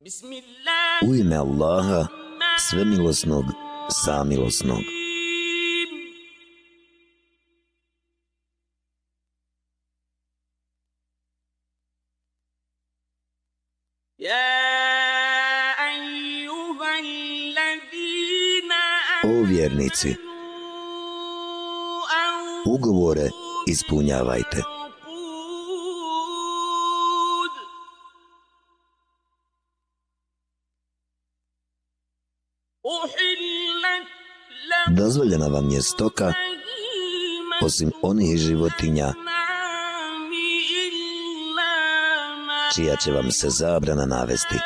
U ime Allaha, svemilosnog, samilosnog. O vjernici, ugovore ispunjavajte. Dozvoljena vam je stoka, osim onih životinja, čija će vam se zabrana navesti.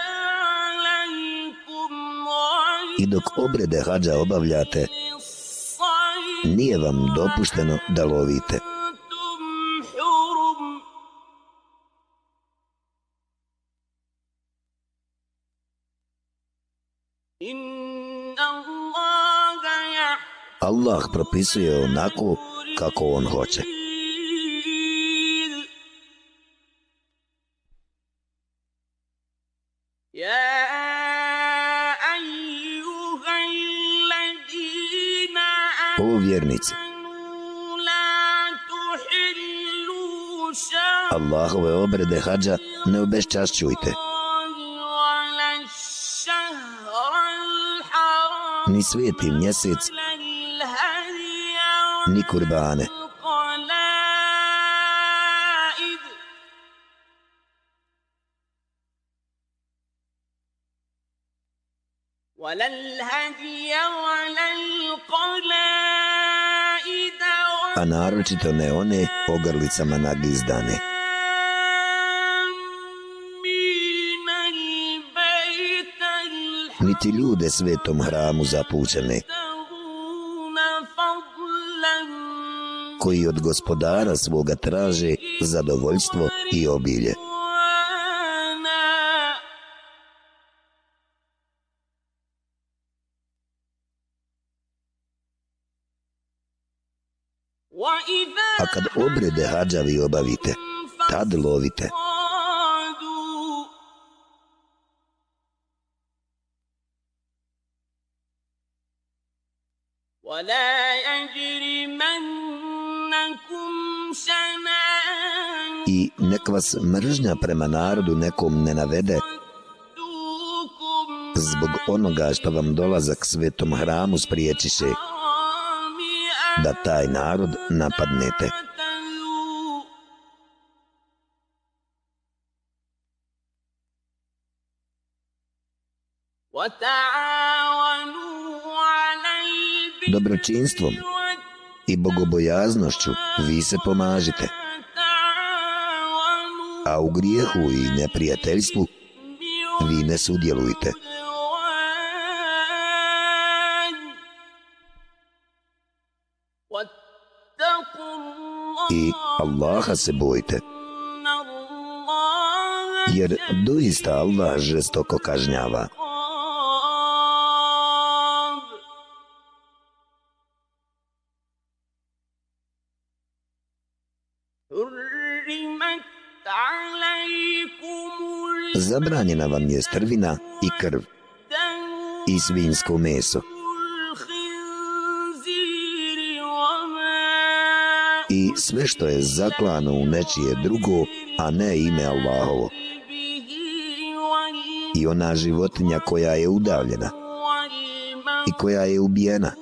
I dok obrede hađa obavljate, nije vam dopušteno da lovite. Propisuje onako kako on hoće. O vjernici, Allahove obrede hađa ne obeščašćujte. Ni sveti mjesec, ni kurbane. A naročito ne one ogrlicama nagizdane. Niti ljude svetom hramu zapućene. Koji od gospodara svoga traže zadovoljstvo i obilje. A kad obrede hađavi obavite, tad lovite. I nek vas mržnja prema narodu nekom ne navede zbog onoga što vam dolazak svetom hramu spriječiše da taj narod napadnete. Dobročinstvom i bogobojaznošću vi se pomažite. A u grijehu i neprijateljstvu vi ne sudjelujte. I Allaha se bojte. Jer doista Allah žestoko kažnjava. Zabranjena vam je strvina i krv i svinsko meso. I sve što je zaklano u nečije drugo, a ne ime Allahovo. I ona životinja koja je udavljena i koja je ubijena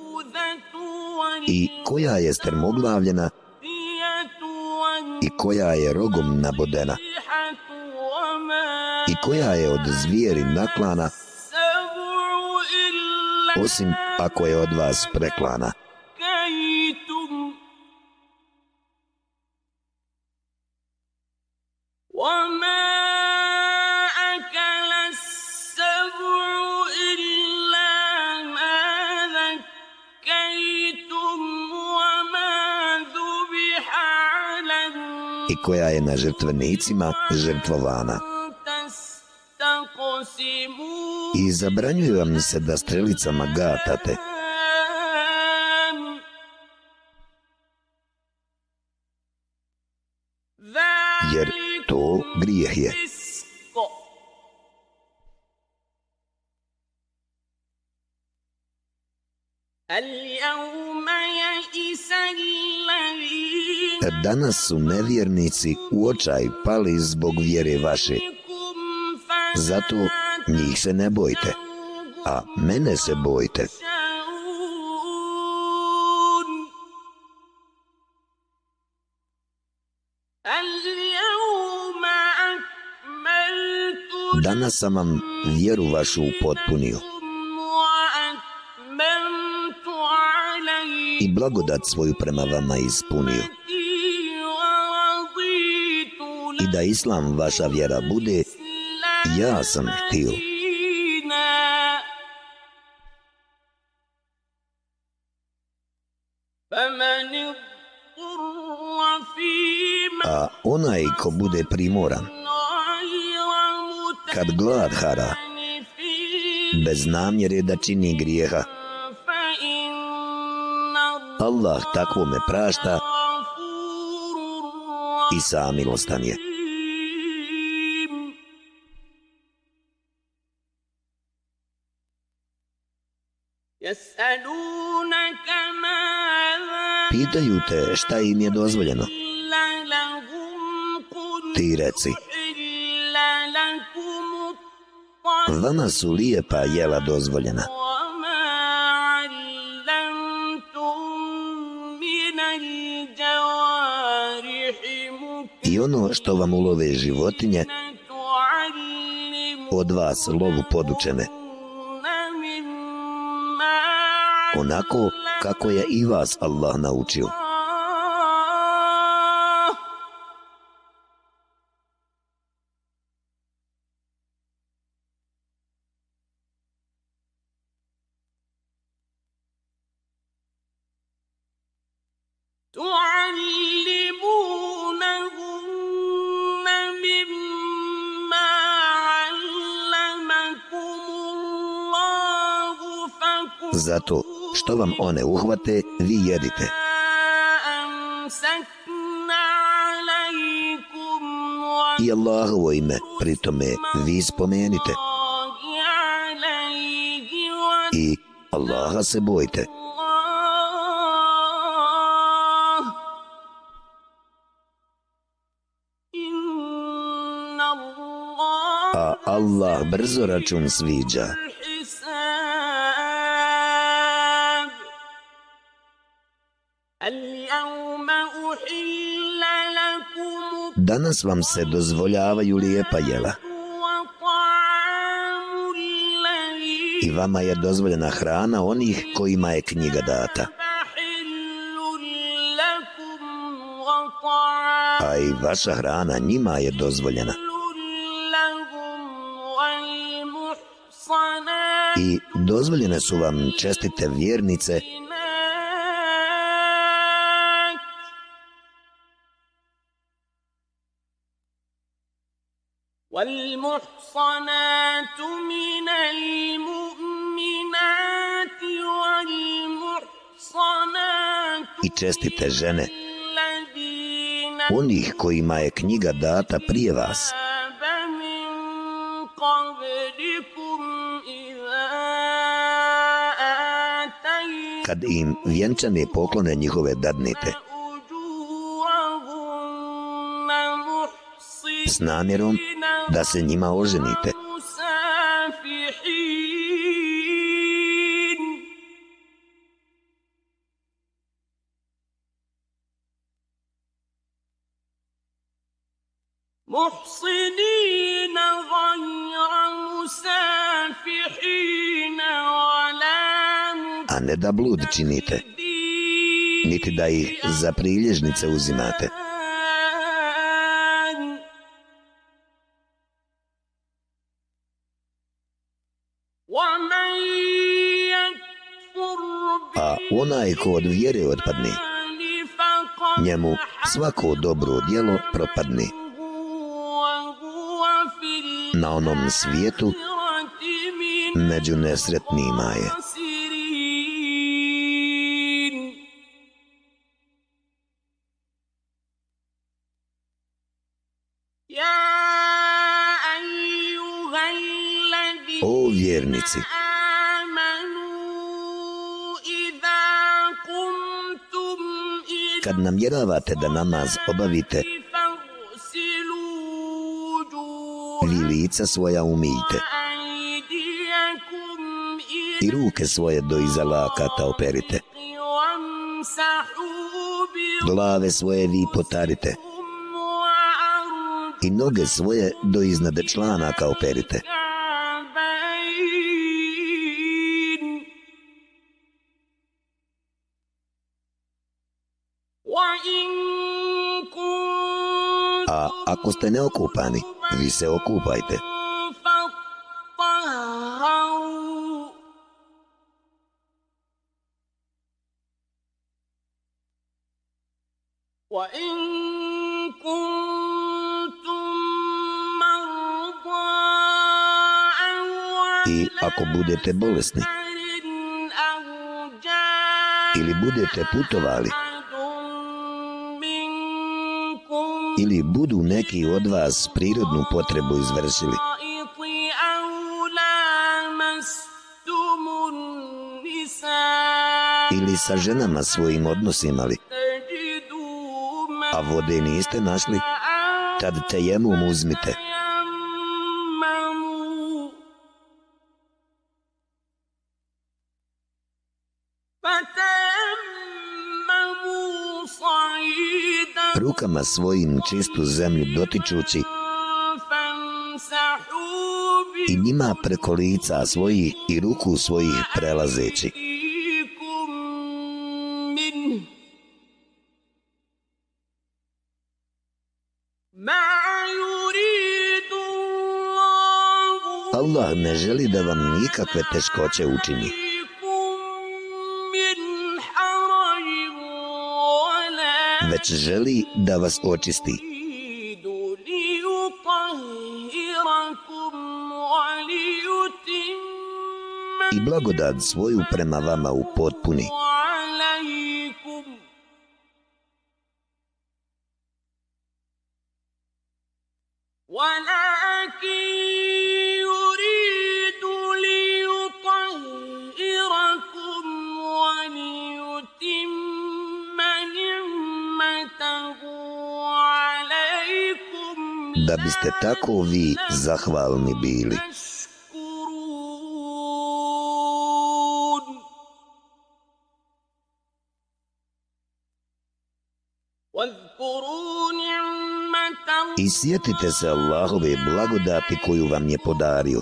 i koja je strmoglavljena i koja je rogom nabodena i koja je od zvijeri naklana osim ako je od vas preklana. i koja je na žrtvenicima žrtvovana i zabranjuje vam se da strelicama gatate. Jer to grijeh je. Danas su nevjernici u očaj pali zbog vjere vaše. Zato njih se ne bojte, a mene se bojte. Danas sam vam vjeru vašu upotpunio i blagodat svoju prema vama ispunio. I da islam vaša vjera bude, ja sam htio. A onaj ko bude primoran, kad glad hara, bez namjere da čini grijeha, Allah takvome prašta i samilostan je. Pitaju te šta im je dozvoljeno. Ti reci. Vama su lijepa jela dozvoljena. I ono što vam ulove životinje, od vas lovu podučene. Onako kako je i vas Allah naučio. Zato što vam one uhvate, vi jedite. I Allahovo ime, pritome, vi spomenite. I Allaha se bojte. A Allah brzo račun sviđa. Danas vam se dozvoljavaju lijepa jela. I vama je dozvoljena hrana onih kojima je knjiga data. A i vaša hrana njima je dozvoljena. I dozvoljene su vam čestite vjernice والمحصنات من المؤمنات والمحصنات i čestite žene onih kojima je knjiga data prije vas kad im vjenčane poklone njihove dadnite s namjerom da se njima oženite. A ne da blud činite, niti da ih za prilježnice uzimate. Onaj ko od vjere odpadne, njemu svako dobro djelo propadne. Na onom svijetu među nesretnima je. Namjeravate da namaz obavite, vi lica svoja umijte i ruke svoje do iza lakata operite. Glave svoje vi potarite i noge svoje do iznade članaka operite. Ako ste neokupani, vi se okupajte. I ako budete bolesni ili budete putovali ili budu neki od vas prirodnu potrebu izvršili. Ili sa ženama svojim odnosimali a vode niste našli? Tad te jemom uzmite. Rukama svojim čistu zemlju dotičući i njima preko lica svojih i ruku svojih prelazeći. Allah ne želi da vam nikakve teškoće učini. Već želi da vas očisti. I blagodat svoju prema vama u potpuni. Tako vi zahvalni bili. I sjetite se Allahove blagodati koju vam je podario.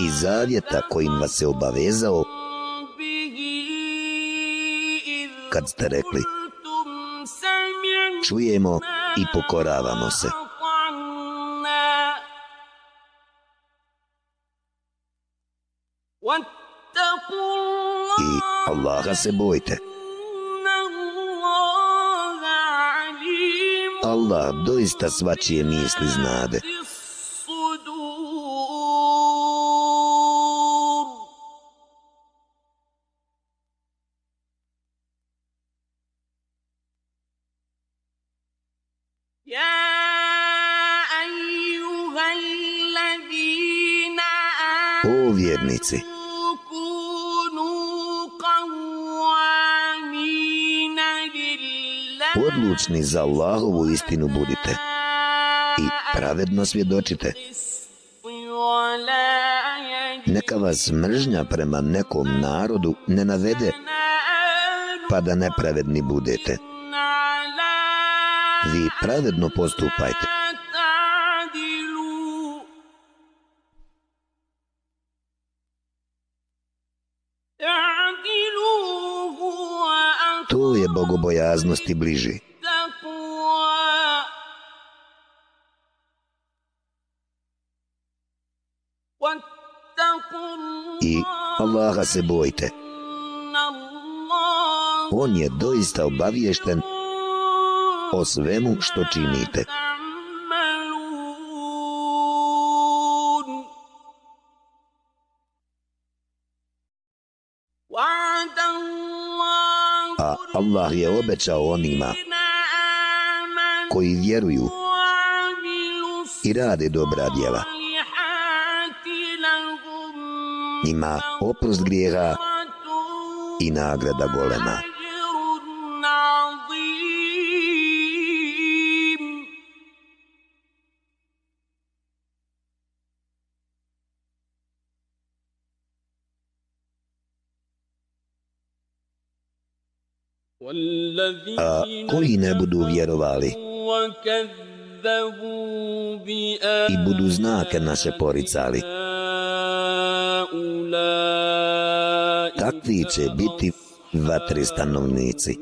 I zavjeta kojim vas se obavezao kad ste rekli čujemo i pokoravamo se. I Allaha se bojte. Allah doista svačije misli znade. Za Allahovu istinu budite i pravedno svjedočite. Neka vas mržnja prema nekom narodu ne navede, pa da nepravedni budete. Vi pravedno postupajte. bogobojaznosti bliži. Allaha se bojte. On je doista obaviješten o svemu što činite. Allah je obećao onima koji vjeruju i rade dobra djela. Njima oprost grijeha i nagrada golema. A koji ne budu vjerovali i budu znake naše poricali, takvi će biti vatri stanovnici.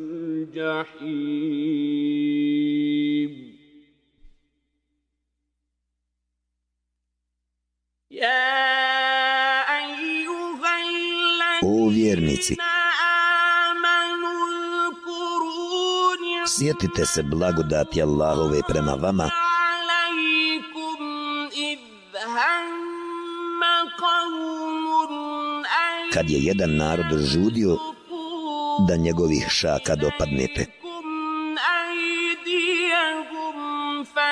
O vjernici, sjetite se blagodati Allahove prema vama, kad je jedan narod žudio da njegovih šaka dopadnete.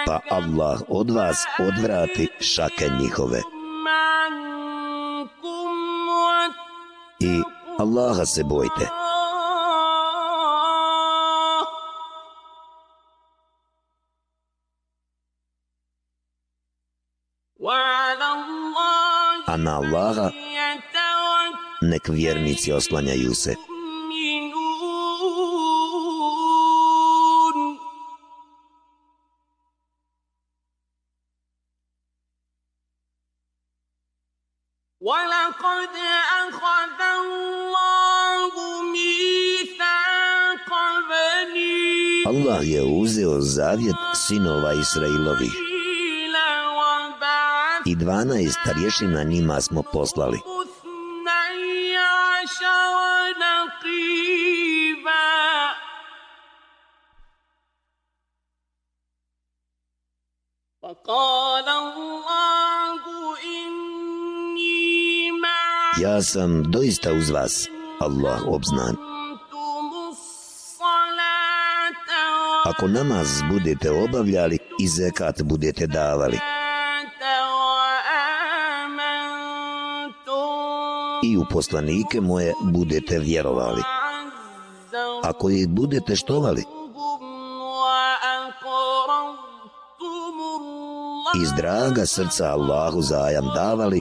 Pa Allah od vas odvrati šake njihove. I Allaha se bojte. A na Allaha nek vjernici oslanjaju se. Allah je uzeo zavjet sinova Israilovi i dvanaest rješina njima smo poslali. Ja sam doista uz vas, Allah obznan. Ako namaz budete obavljali i zekat budete davali, i u poslanike moje budete vjerovali. Ako ih budete štovali, iz draga srca Allahu zajam davali,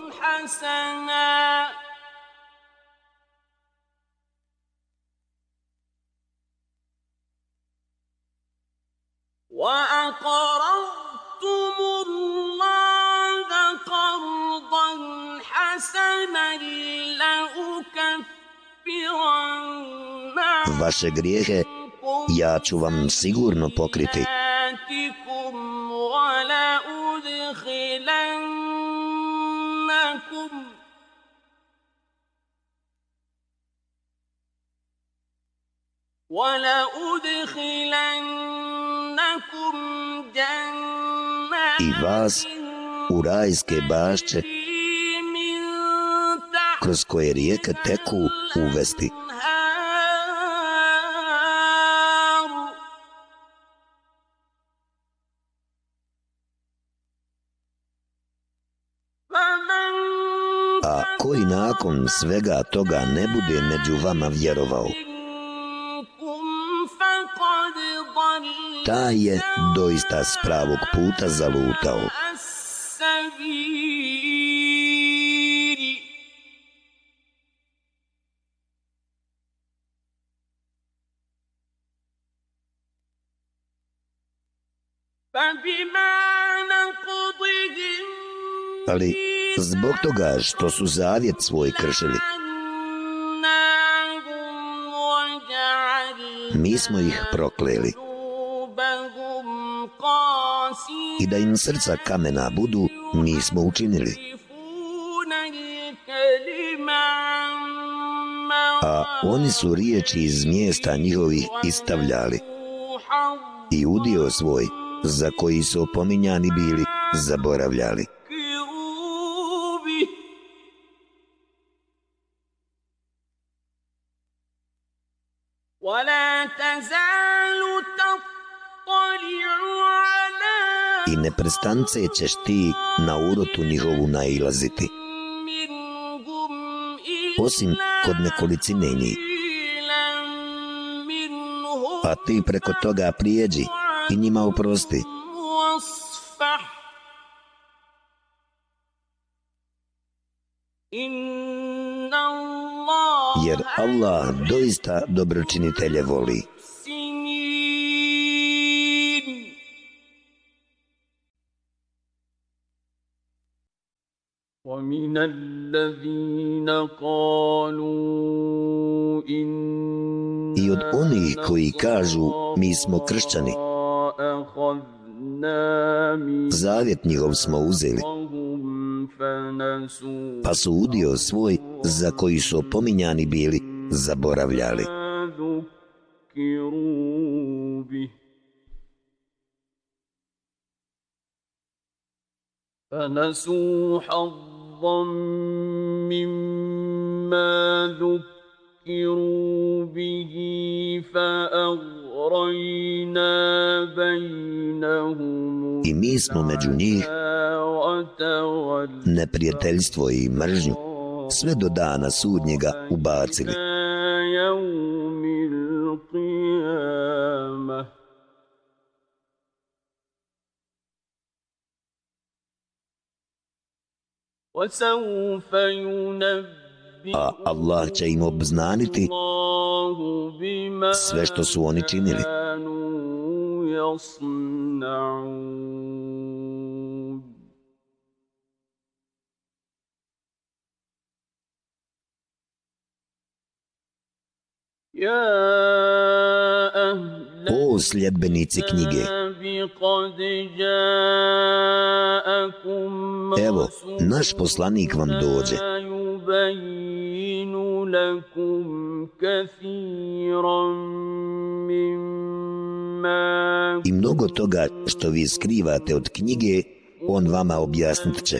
Vaše grijehe ja ću vam sigurno pokriti. Vas u rajske bašće kroz koje rijeke teku uvesti. A koji nakon svega toga ne bude među vama vjerovao, taj je doista s pravog puta zalutao. Ali zbog toga što su zavjet svoj kršili, mi smo ih prokleli. I da im srca kamena budu, mi smo učinili. A oni su riječi iz mjesta njihovih istavljali. I udio svoj, za koji su opominjani bili, zaboravljali. I neprestance ćeš ti na urotu njihovu nailaziti. Osim kod nekolicine njih. a ti preko toga prijeđi i njima oprosti. Jer Allah doista dobročinitelje voli. ومن الذين قالوا I od onih koji kažu mi smo kršćani, zavjet njihov smo uzeli, pa su udio svoj za koji su opominjani bili zaboravljali. فنسوا حظا مما ذكروا به فأغرينا بينهم I mi smo među njih neprijateljstvo i mržnju sve do dana sudnjega ubacili. A Allah će im obznaniti sve što su oni činili. O sljedbenici knjige, evo, naš poslanik vam dođe. I mnogo toga što vi skrivate od knjige, on vama objasnit će.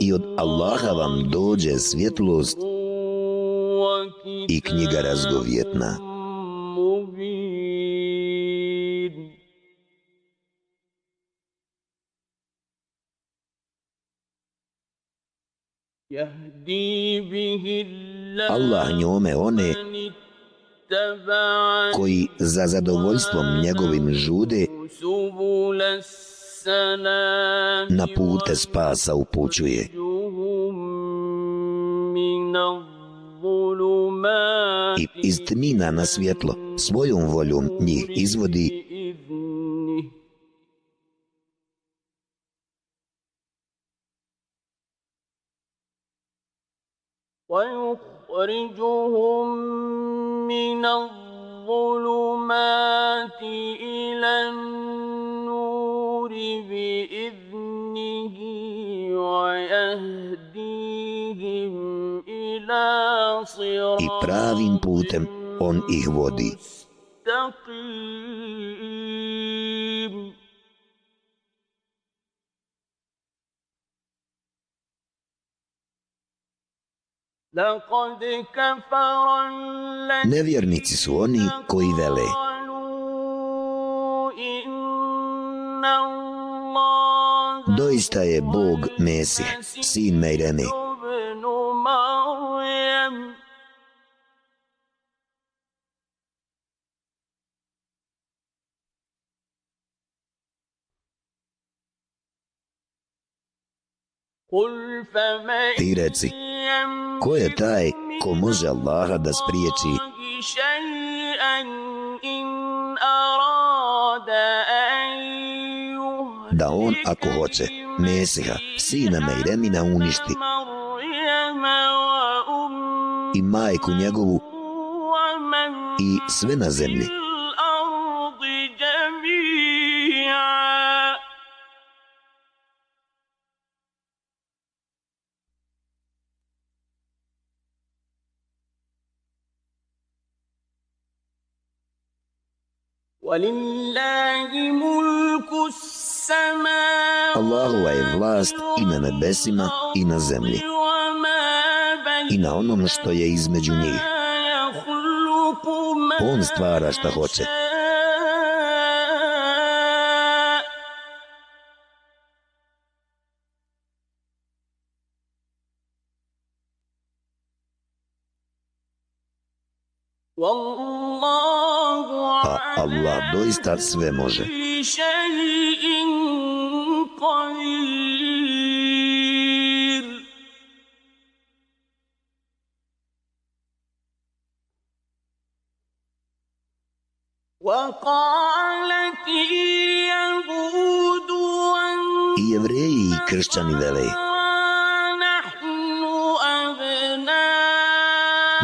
I od Allaha vam dođe svjetlost i knjiga razgovjetna. Allah njome one koji za zadovoljstvom njegovim žude na pute spasa upućuje. I iz tmina na svjetlo svojom voljom njih izvodi ويخرجهم من الظلمات إلى النور بإذنه ويهديهم إلى صراط I pravim putem on ih vodi. مستقيم Nevjernici su oni koji vele. Doista je Bog Mesih, sin Mejremi Ti reci, Ko je taj ko može Allaha da spriječi? Da on ako hoće, Mesiha, sina Mejremina uništi i majku njegovu i sve na zemlji. Allahova je vlast i na nebesima i na zemlji وما بين i na onom što je između njih. يخلق ما On stvara šta hoće. يشاء. والله A Allah على doista sve može. I jevreji i kršćani vele.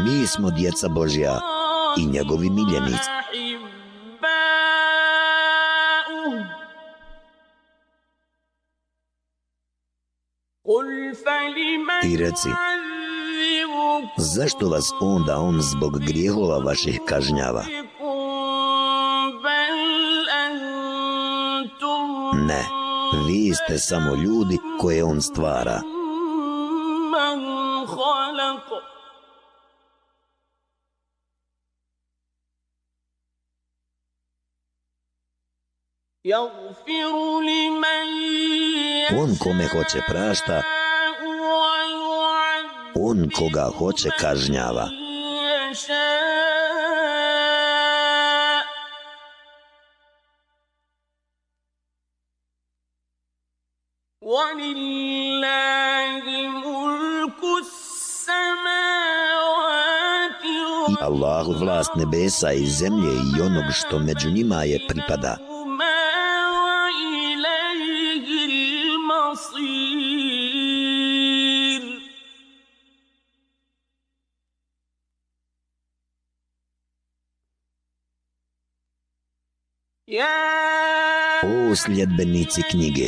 Mi smo djeca Božja i njegovi miljenici. i reci Zašto vas onda on zbog grijehova vaših kažnjava? Ne, vi ste samo ljudi koje on stvara. On kome hoće prašta, on koga hoće kažnjava. I Allahu vlast nebesa i zemlje i onog što među njima je pripada. sljedbenici knjige.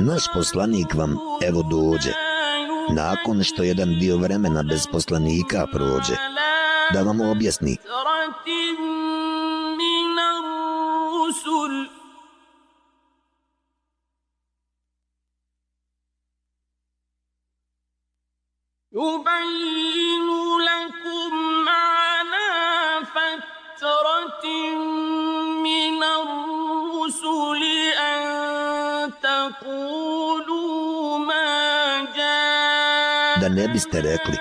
Naš poslanik vam evo dođe, nakon što jedan dio vremena bez poslanika prođe, da vam objasni. Biste rekli,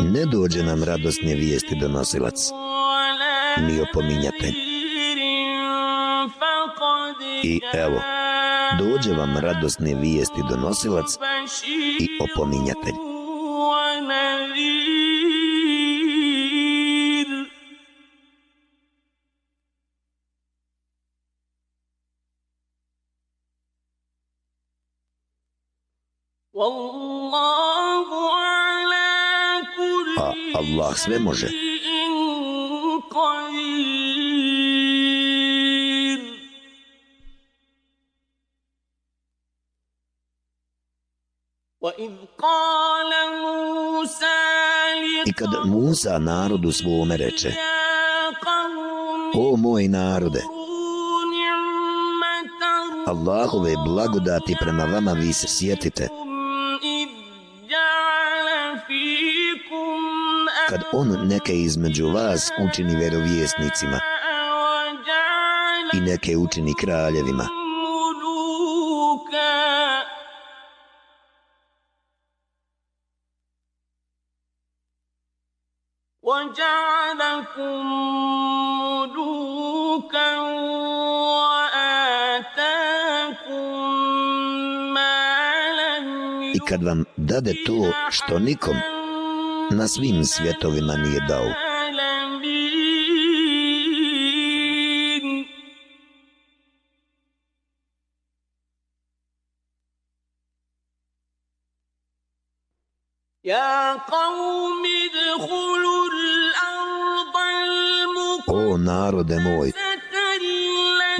ne dođe nam radosne vijesti donosilac, ni opominjatelj. I evo, dođe vam radosne vijesti donosilac i opominjatelj. sve može. I kad Musa narodu svome reče O moj narode Allahove blagodati prema vama vi se sjetite kad on neke između vas učini verovjesnicima وجعل i neke učini kraljevima, ملوكا وجعلكم ملوكا وآتاكم ما لم i kad vam dade to što nikom na svim svjetovima nije dao. O narode moj,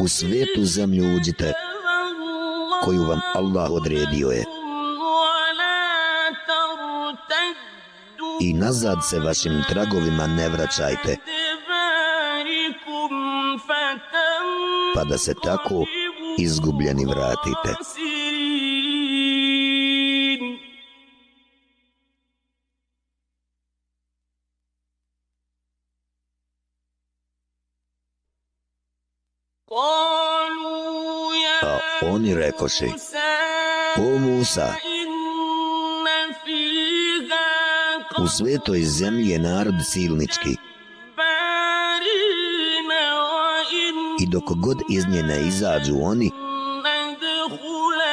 u svetu zemlju uđite koju vam Allah odredio je. i nazad se vašim tragovima ne vraćajte. Pa da se tako izgubljeni vratite. A oni rekoši, O Musa, u svetoj zemlji je narod silnički. I dok god iz nje ne izađu oni,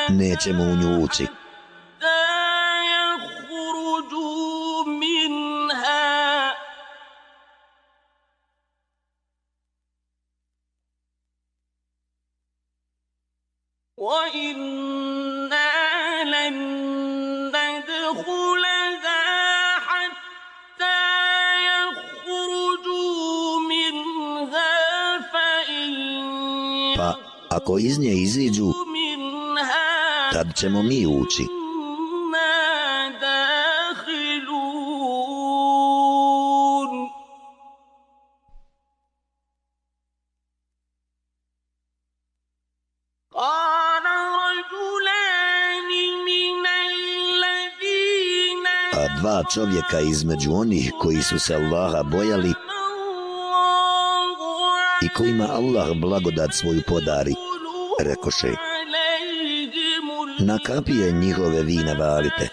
nećemo u nju učiti. čovjeka između onih koji su se Allaha bojali i kojima Allah blagodat svoju podari, rekoše. Na kapije njihove vi navalite.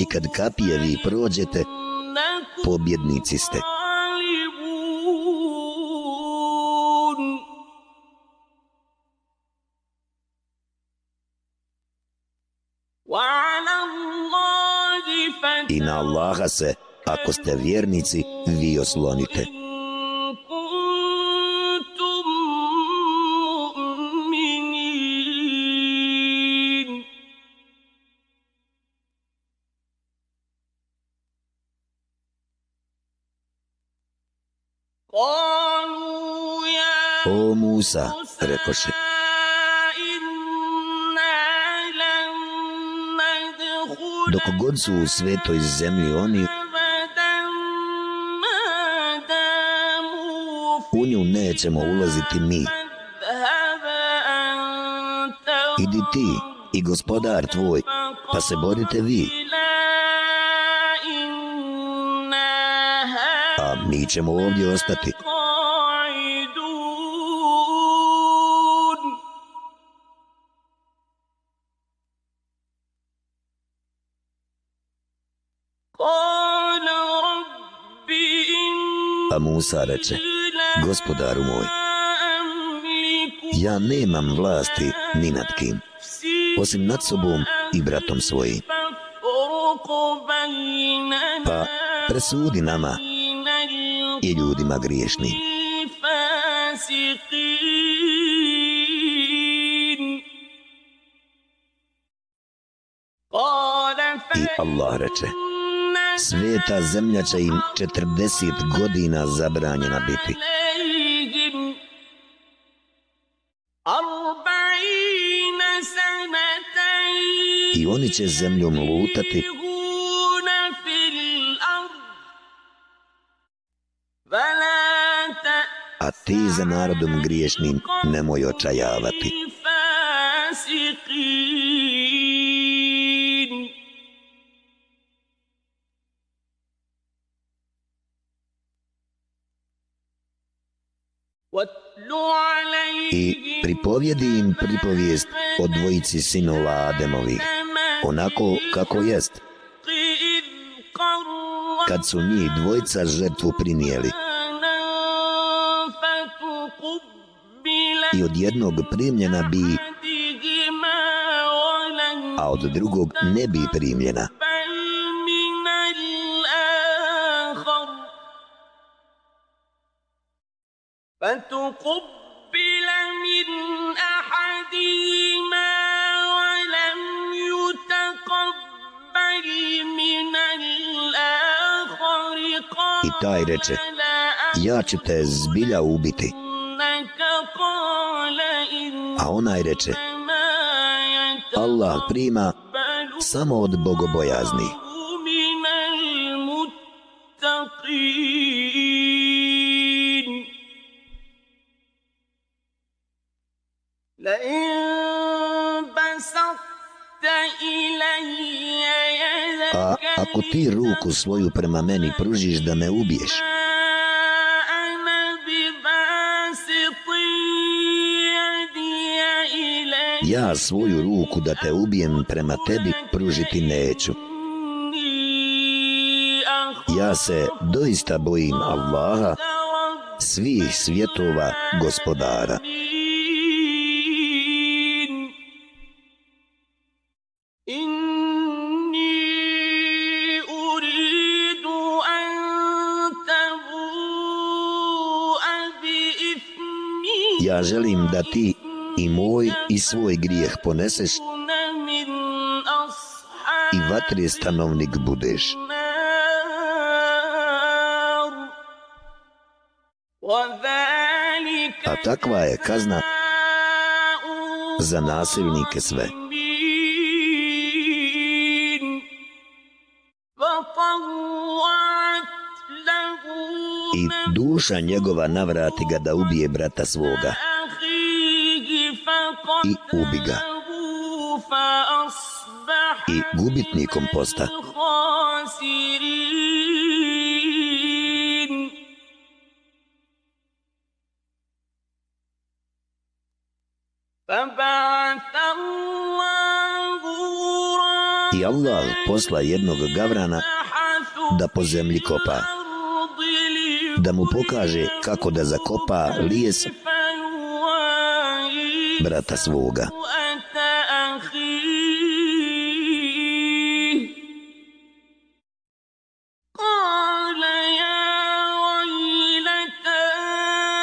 I kad kapije vi prođete, pobjednici ste. Allaha se, ako ste vjernici, vi oslonite. O Musa, rekoše, dok god su u svetoj zemlji oni u nju nećemo ulaziti mi. Idi ti i gospodar tvoj pa se borite vi. A mi ćemo ovdje ostati. Musa reče, gospodaru moj, ja nemam vlasti ni nad kim, osim nad sobom i bratom svojim. Pa presudi nama i ljudima griješni. I Allah reče, Sveta zemlja će im 40 godina zabranjena biti. I oni će zemljom lutati A ti za narodom griješnim nemoj očajavati. pripovijest o dvojici sinova Ademovi, onako kako jest. Kad su njih dvojica žrtvu primijeli, i od jednog primljena bi, a od drugog ne bi primljena. Ja ću te zbilja ubiti. A onaj reče, Allah prima samo od bogobojazni. A ako ti ruku svoju prema meni pružiš da me ubiješ, ja svoju ruku da te ubijem prema tebi pružiti neću. Ja se doista bojim Allaha, svih svjetova gospodara. Ja želim da ti i moj i svoj grijeh poneseš i vatri stanovnik budeš. A takva je kazna za nasilnike sve. I duša njegova navrati ga da ubije brata svoga i ubi ga. I gubitnikom posta. I Allah posla jednog gavrana da po zemlji kopa. Da mu pokaže kako da zakopa lijes brata svoga.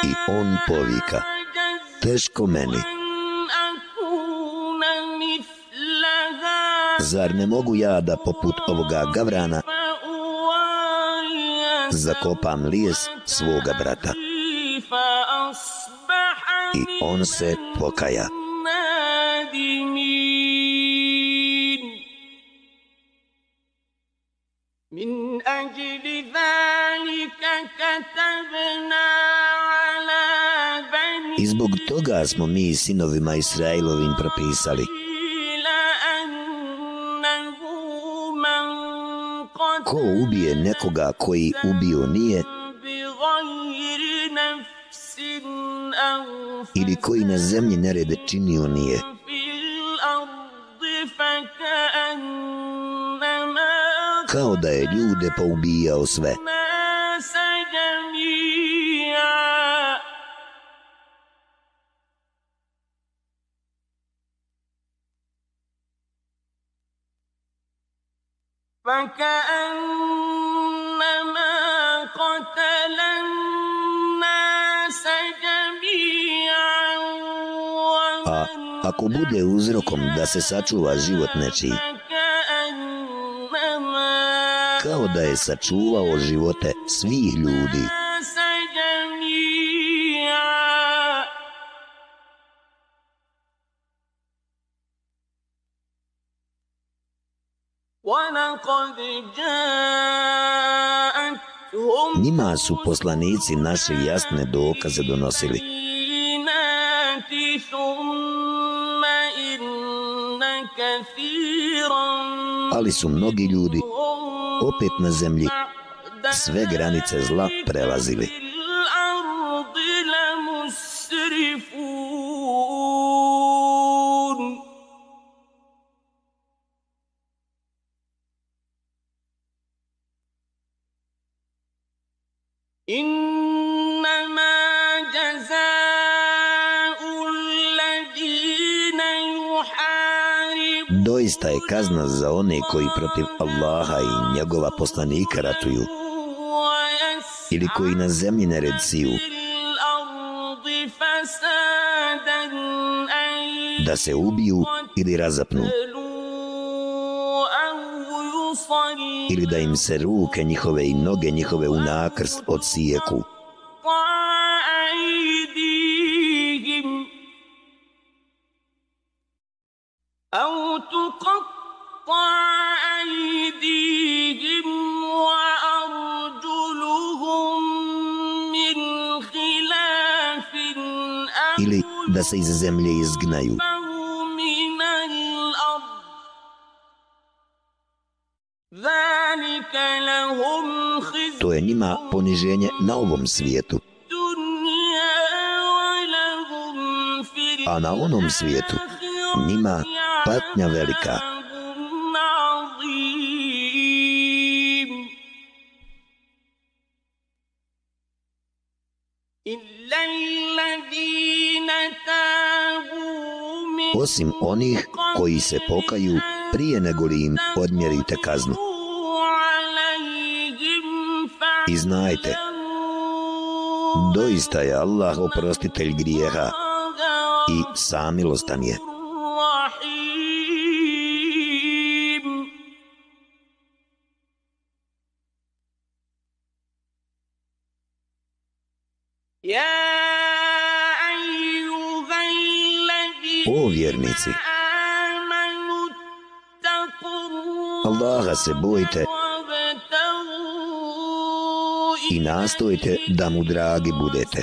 I on povika, teško meni. Zar ne mogu ja da poput ovoga gavrana zakopam lijes svoga brata? I on se pokaja. I zbog toga smo mi sinovima Israilovim propisali ko ubije nekoga koji ubio nije ili koji na zemlji nerede činio nije. Kao da je ljude poubijao sve. Se sačuva život nečiji, kao da je sačuvao živote svih ljudi, Njima su poslanici naše jasne dokaze donosili. Pali su mnogi ljudi opet na zemlji sve granice zla prelazili. Kazna za one koji protiv Allaha i njegova poslanika ratuju. Ili koji na zemlji nered siju da se ubiju ili razapnu. Ili da im se ruke njihove i noge njihove u nakrst odsijeku. se iz zemlje izgnaju. To je njima poniženje na ovom svijetu. A na onom svijetu njima patnja velika. osim onih koji se pokaju prije nego li im odmjerite kaznu. I znajte, doista je Allah oprostitelj grijeha i samilostan je. vjernici. Allaha se bojite i nastojite da mu dragi budete.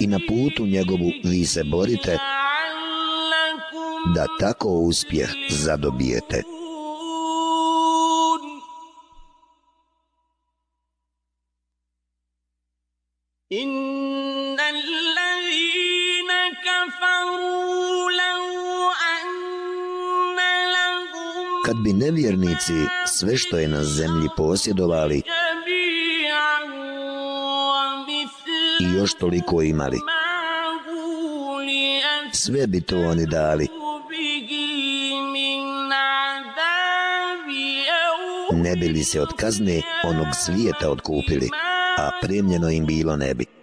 I na putu njegovu vi se borite da tako uspjeh zadobijete. kad bi nevjernici sve što je na zemlji posjedovali i još toliko imali, sve bi to oni dali. Ne bi li se od kazne onog svijeta odkupili, a premljeno im bilo ne bi.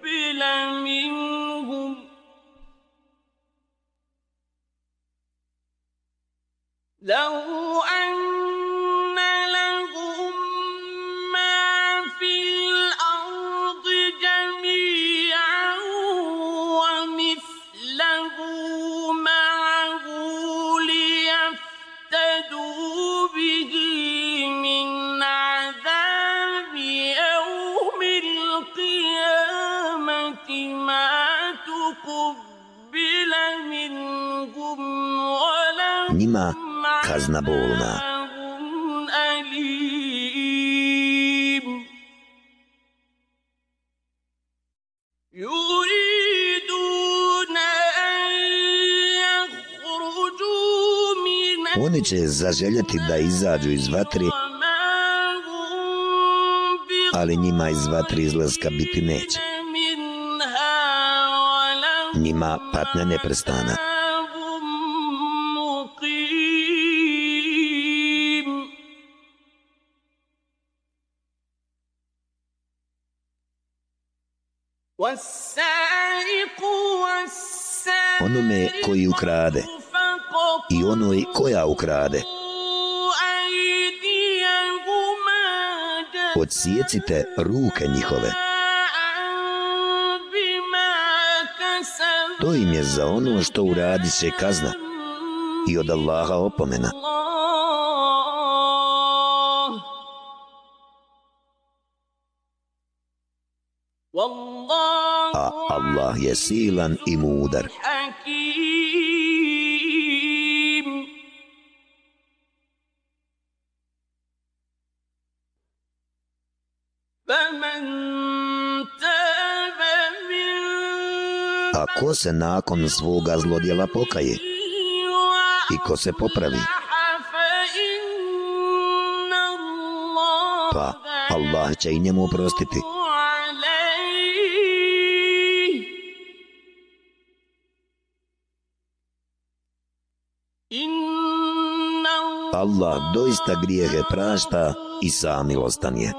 zaželjeti da izađu iz vatri, ali njima iz vatri izlazka biti neće. Njima patnja neprestana. prestana. Ukrade, Odsjecite ruke njihove. To im je za ono što uradi se kazna i od Allaha opomena. A Allah je silan i mudar. se nakon svoga zlodjela pokaje i ko se popravi. Pa Allah će i njemu oprostiti. Allah doista grijehe prašta i samilostan je.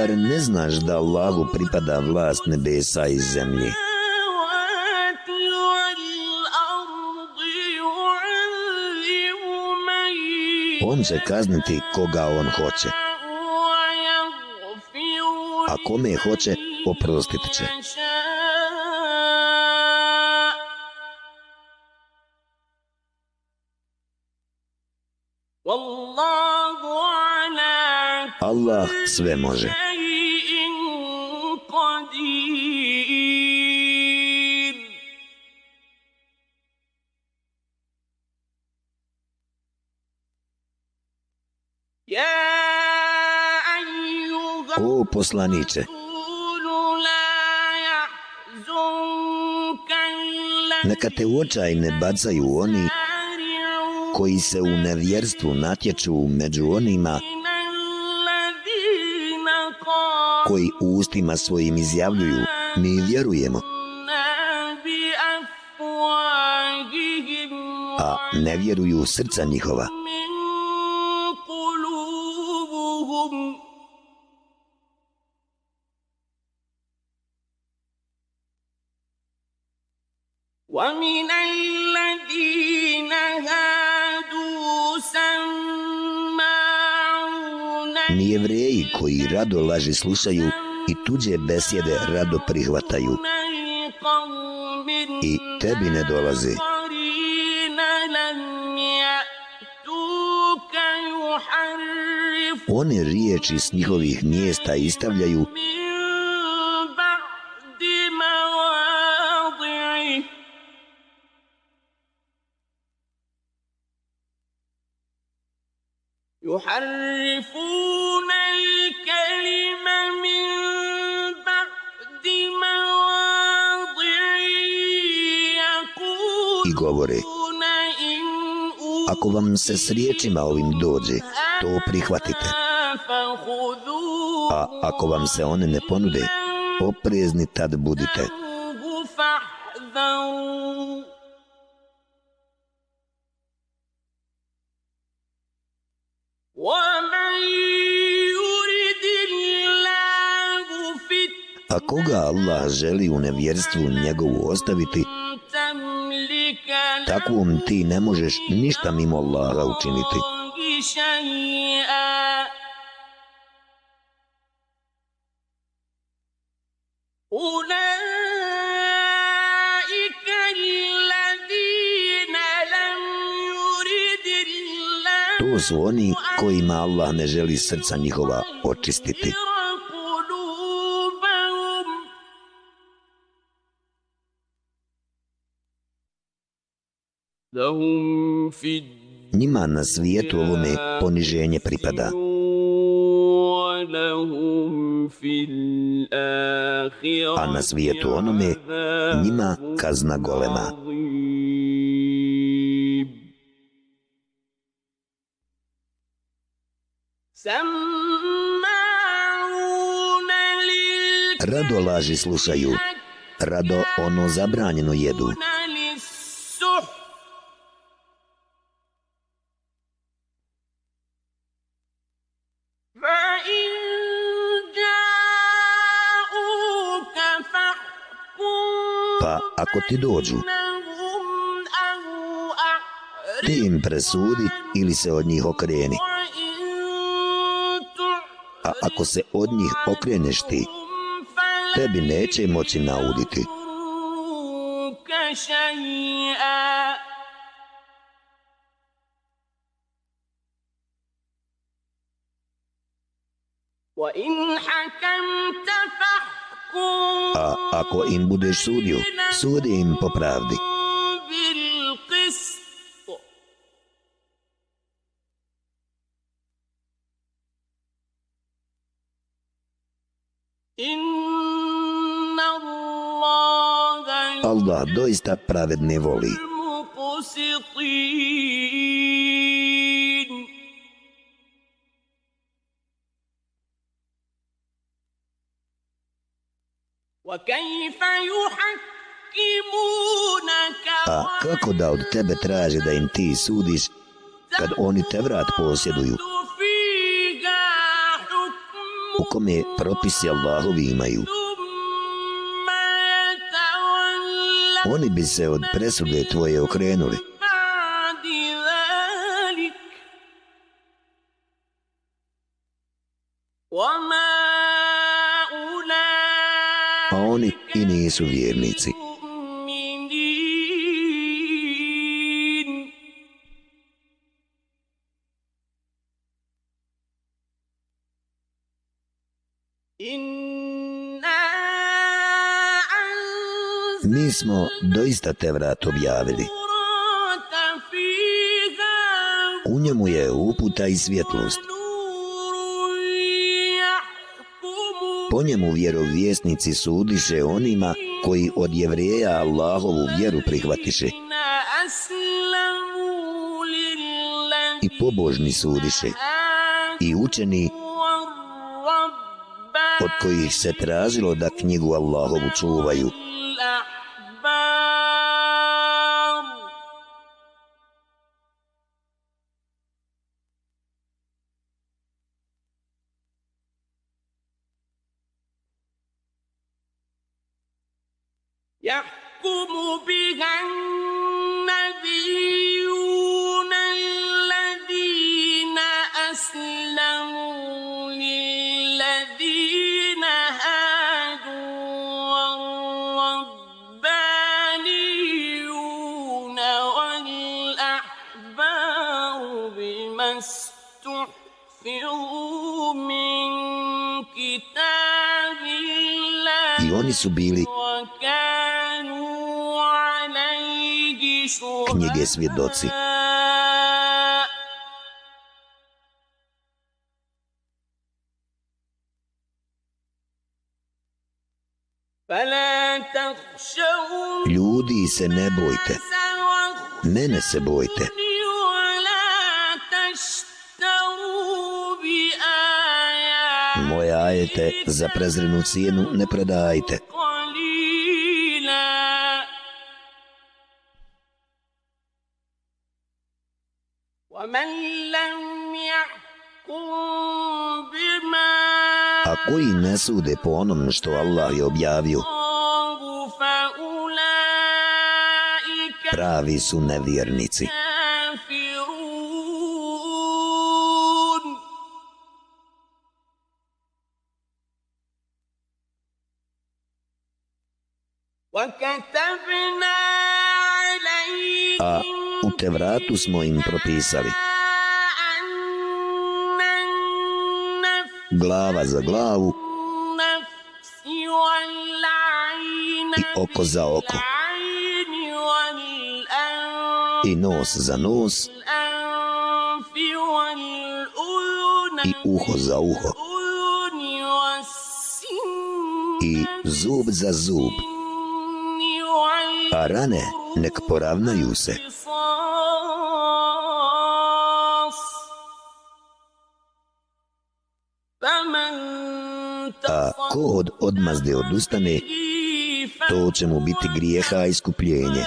zar ne znaš da Allahu pripada vlast nebesa i zemlje? On će kazniti koga on hoće. A kome hoće, oprostit će. sve može. O poslaniče, neka te u očaj ne bacaju oni koji se u nevjerstvu natječu među onima koji ustima svojim izjavljuju, mi vjerujemo. A ne vjeruju srca njihova. riječi slušaju i tuđe besjede rado prihvataju i tebi ne dolaze. Oni riječi s njihovih mjesta istavljaju se s riječima ovim dođe, to prihvatite. A ako vam se one ne ponude, oprezni tad budite. A koga Allah želi u nevjerstvu njegovu ostaviti, takvom ti ne možeš ništa mimo Allaha učiniti. To su oni kojima Allah ne želi srca njihova očistiti. Njima na svijetu ovome poniženje pripada. A na svijetu onome njima kazna golema. Rado laži slušaju, rado ono zabranjeno jedu. Rado ono zabranjeno jedu. ako ti dođu, بينهم أو أعرض ti im presudi ili se od njih okreni, وإن a ako se od njih okreneš ti, تعهم فلن tebi neće moći nauditi. يضروك شيئا ako im budeš sudio, sudi im po pravdi. Allah doista pravedne voli. Allah doista pravedne voli. A kako da od tebe traže da im ti sudiš kad oni te vrat posjeduju? U kome propisi Allahovi imaju? Oni bi se od presude tvoje okrenuli. i nisu vjernici. Mi smo doista te vrat objavili. U njemu je uputa i svjetlost. po njemu vjerovjesnici sudiše onima koji od jevrijeja Allahovu vjeru prihvatiše. I pobožni sudiše. I učeni od kojih se tražilo da knjigu Allahovu čuvaju. svjedoci. Ljudi se ne bojte, mene se bojte. Moje ajete za prezrenu cijenu ne predajte. koji ne sude po onom što Allah je objavio. Pravi su nevjernici. A u Tevratu smo im propisali. glava za glavu i oko za oko i nos za nos i uho za uho i zub za zub. A rane nek poravnaju se. ko od odmazde odustane, to će mu biti grijeha i skupljenje.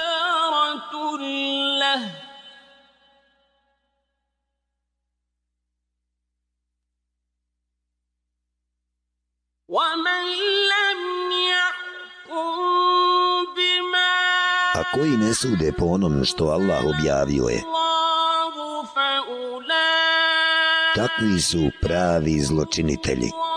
A koji ne sude po onom što Allah objavio je, takvi su pravi zločinitelji.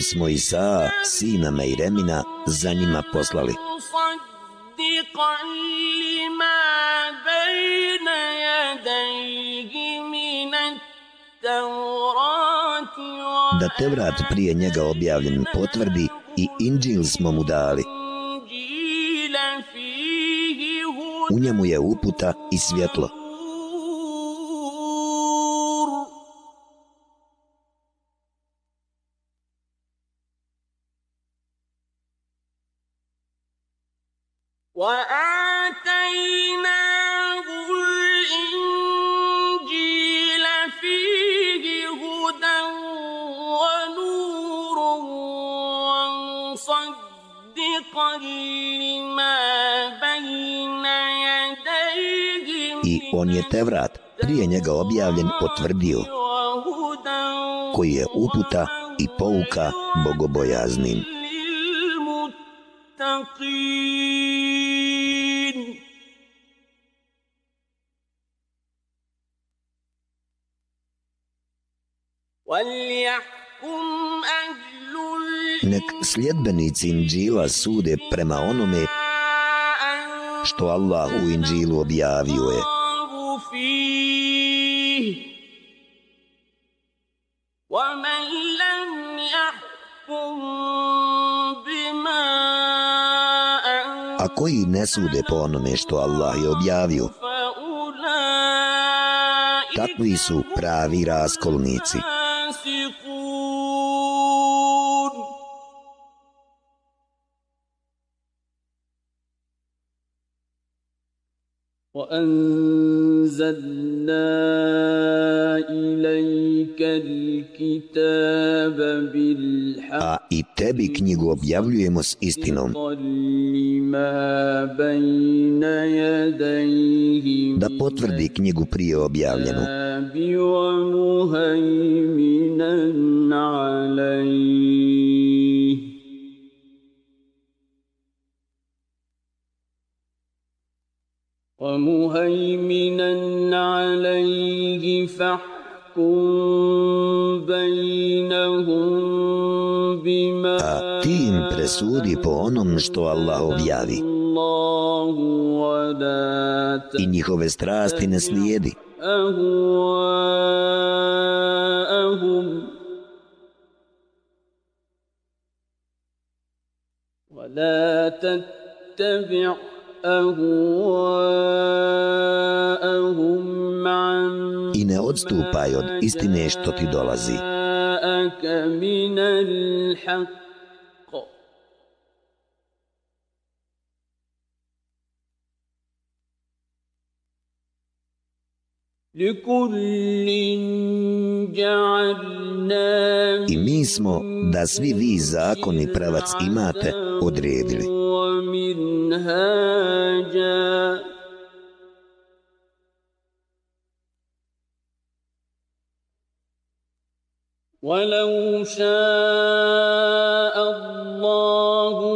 smo Isaa sina Mejremina, za njima poslali. Da te vrat prije njega objavljen potvrdi i inđil smo mu dali. U njemu je uputa i svjetlo. objavljen potvrdio, koji je uputa i pouka bogobojaznim. Nek sljedbenici Inđila sude prema onome što Allah u Inđilu objavio je. koji ne sude po onome što Allah je objavio. Takvi su pravi raskolnici. وَأَنزَلْنَا إِلَيْكَ الْكِتَابَ بِالْحَقِّ A i tebi knjigu objavljujemo s istinom. da potvrdi knjigu prije objavljenu. ومهيمنا عليه فاحكم بينهم بما أنزل الله عليك i njihove strasti ne slijedi. أهواءهم ولا تتبع أهواءهم عن I ne odstupaj od istine što ti dolazi. جاءك من الحق I mi smo, da svi vi zakoni pravac imate, odredili.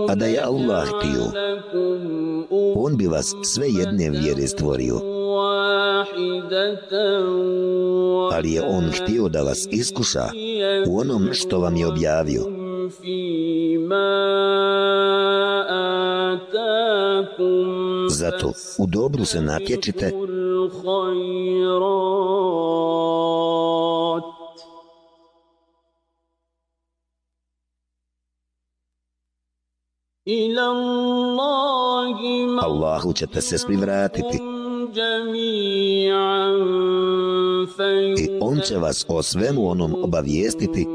A da je Allah pio, on bi vas sve jedne vjere stvorio. Ali je on htio da vas iskuša u onom što vam je objavio. Zato u dobru se natječite Allahu ćete se svi vratiti مرجعكم جميعا i on će vas o svemu onom obavijestiti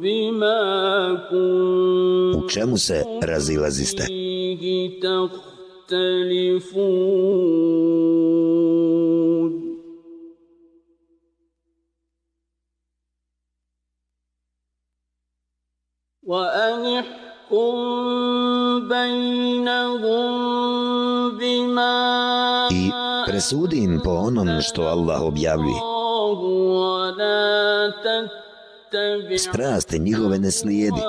بما كنتم u čemu se razilaziste. فيه تختلفون وأن احكم بينهم بما I presudi im po onom što Allah objavlji. Spraste njihove ne slijedi.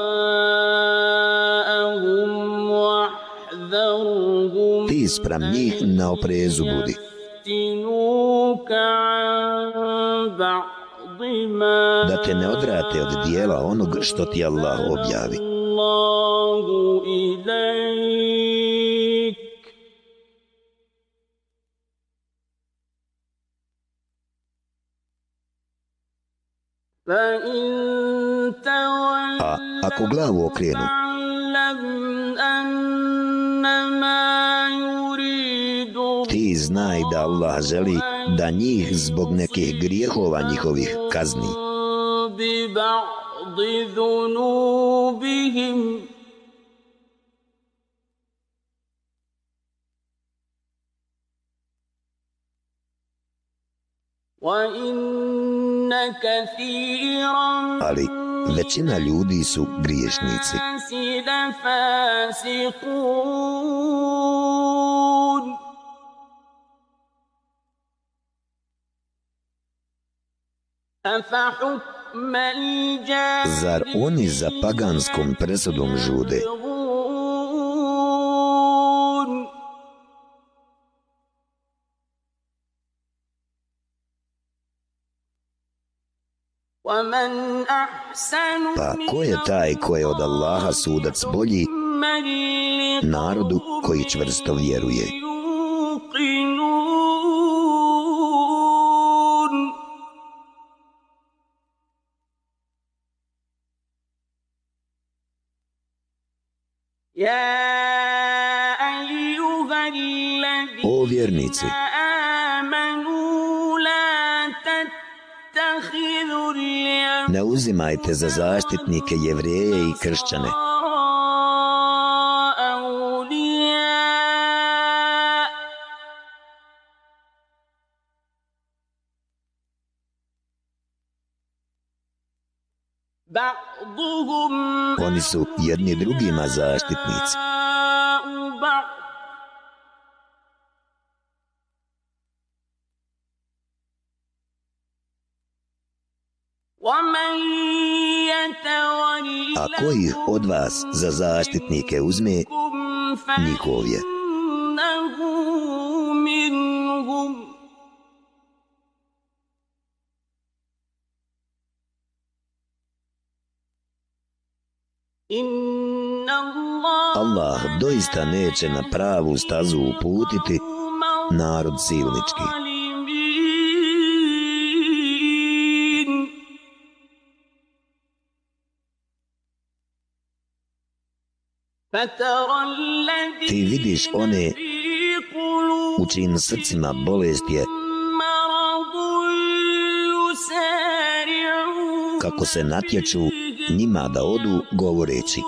Ti sprem njih na oprezu budi. Da te ne odrate od dijela onog što ti Allah objavi. الله إليك فإن تولوا A ako glavu okrenu, فاعلم أنما يريد ti znaj da Allah želi da njih zbog nekih grijehova njihovih kazni. ببعض ذنوبهم وإن كثيرا Ali većina ljudi su griješnici. الناس Zar oni za paganskom presudom žude? Pa ko je taj ko je od Allaha sudac bolji narodu koji čvrsto vjeruje? Od Allaha sudac bolji narodu koji čvrsto vjeruje? O vjernici, ne uzimajte za zaštitnike jevreje i kršćane, Oni su jedni drugima zaštitnici. A koji od vas za zaštitnike uzme, njihov je. Allah doista neće na pravu stazu uputiti narod silnički. Ti vidiš one u čim srcima bolest je. kako se natječu njima da odu govoreći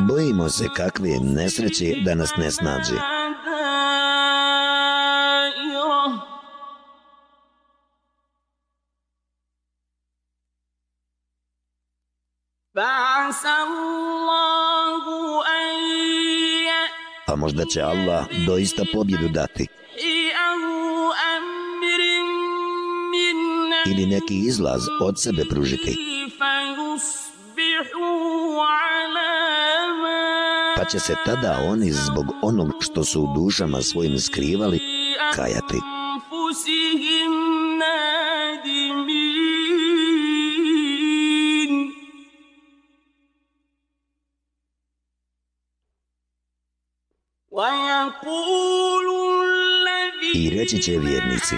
Bojimo se kakve nesreće da nas ne snađe A možda će Allah doista pobjedu dati. I ili neki izlaz od sebe pružiti. Pa će se tada oni zbog onog što su u dušama svojim skrivali kajati. I reći će vjernici,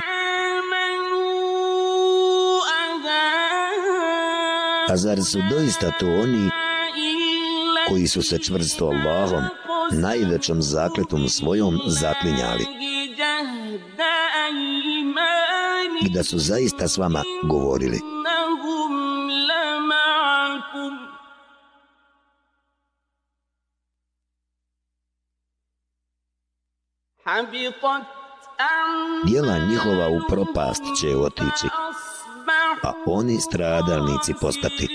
A zar su doista to oni koji su se čvrsto Allahom, najvećom zakletom svojom, zaklinjali? I da su zaista s vama govorili. Djela njihova u propast će otići a oni stradalnici postati.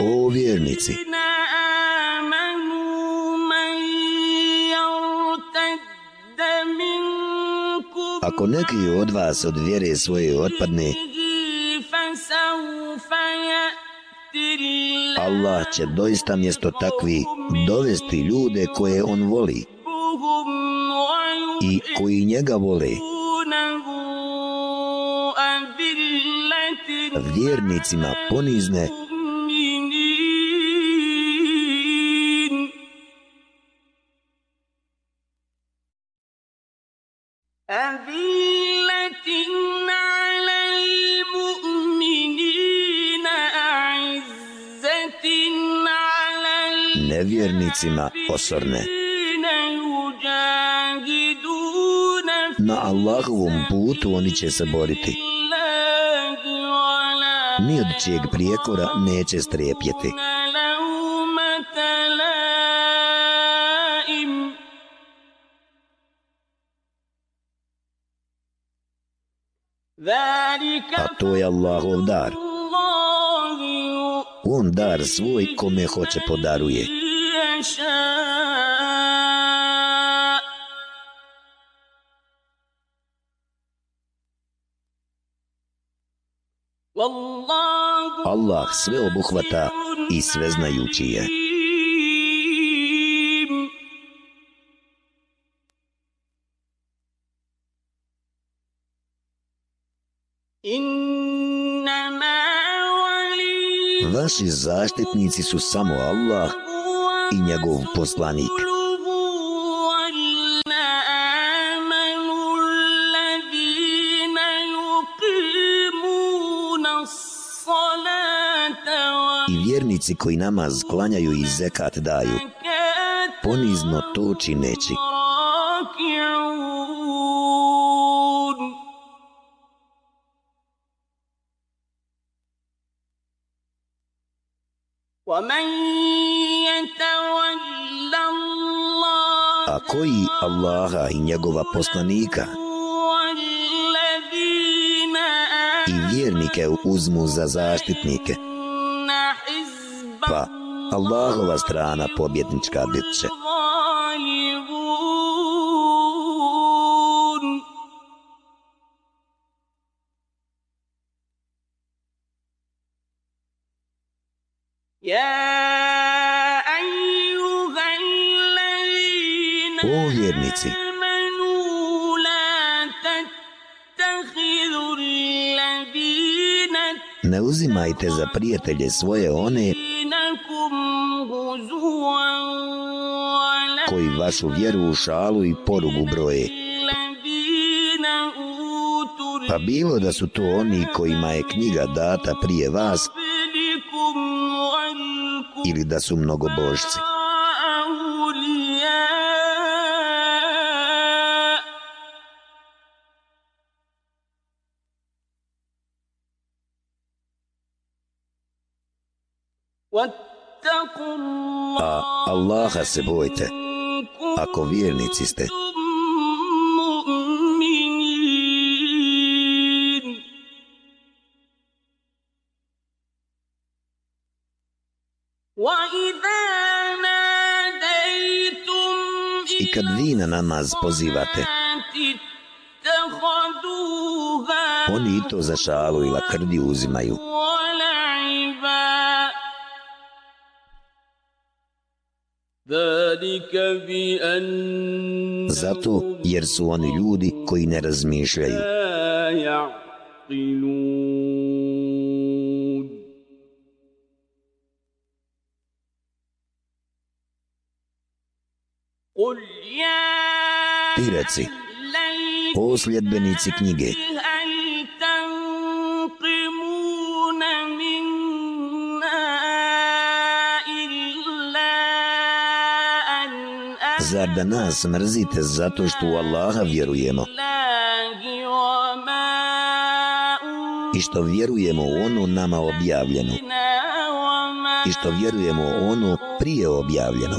O vjernici, ako neki od vas od vjere svoje otpadne, Allah će doista mjesto takvi dovesti ljude koje on voli i koji njega vole, vjernicima ponizne osvrne. Na Allahovom putu oni će se boriti. Ni od čijeg prijekora neće strepjeti. A pa to je Allahov dar. On dar svoj kome hoće podaruje. Dar svoj kome hoće podaruje. يشاء والله Allah sve obuhvata i sve znajući je. عليم. إنما ولي Vaši zaštitnici su samo Allah i njegov poslanik. I vjernici koji namaz klanjaju i zekat daju, ponizno to čineći. njegova poslanika. I vjernike uzmu za zaštitnike. Pa Allahova strana pobjednička bit će. imate za prijatelje svoje one koji vašu vjeru u šalu i porugu broje. Pa bilo da su to oni kojima je knjiga data prije vas ili da su mnogobožci. Allaha se bojte, ako vjernici ste. I kad vi na namaz pozivate, oni to za šalu i lakrdi uzimaju. Zato jer su oni ljudi koji ne razmišljaju. Ti reci, posljedbenici knjige, zar da nas mrzite zato što u Allaha vjerujemo? I što vjerujemo u ono nama objavljeno. I što vjerujemo u ono prije objavljeno.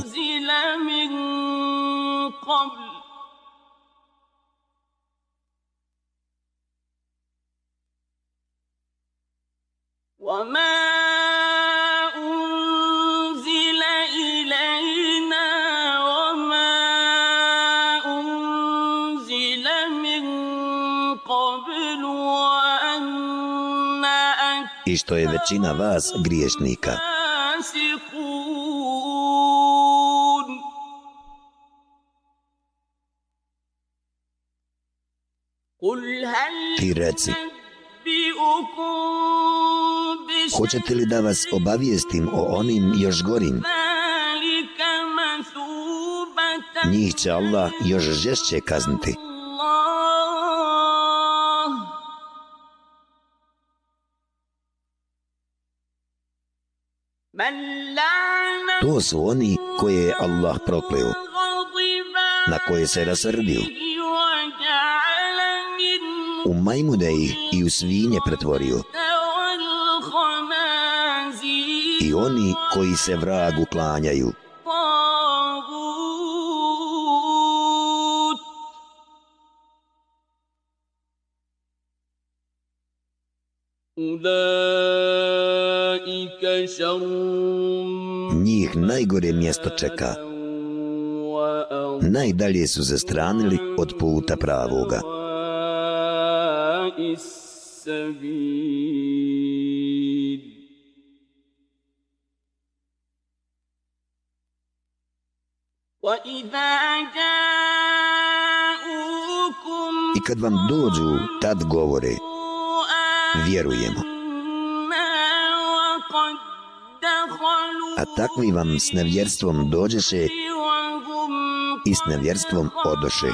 i što je većina vas griješnika. Ti reci, hoćete li da vas obavijestim o onim još gorim? Njih će Allah još žešće kazniti. to su oni koje je Allah prokleo, na koje se rasrdio. U majmune ih i u svinje pretvorio. I oni koji se vragu klanjaju. najgore mjesto čeka. Najdalje su zastranili od puta pravoga. I kad vam dođu, tad govore, vjerujemo. a takvi vam s nevjerstvom dođeše i s nevjerstvom odoše.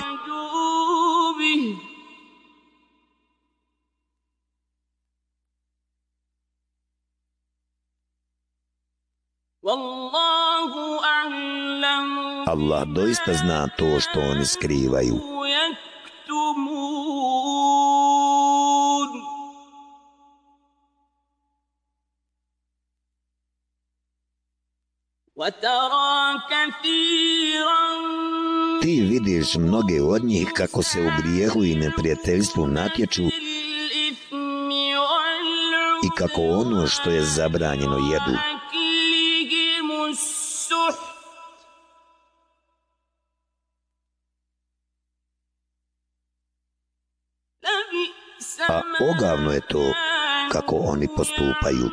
Allah doista zna to što oni skrivaju. vidiš mnoge od njih kako se u grijehu i neprijateljstvu natječu i kako ono što je zabranjeno jedu. A ogavno je to kako oni postupaju.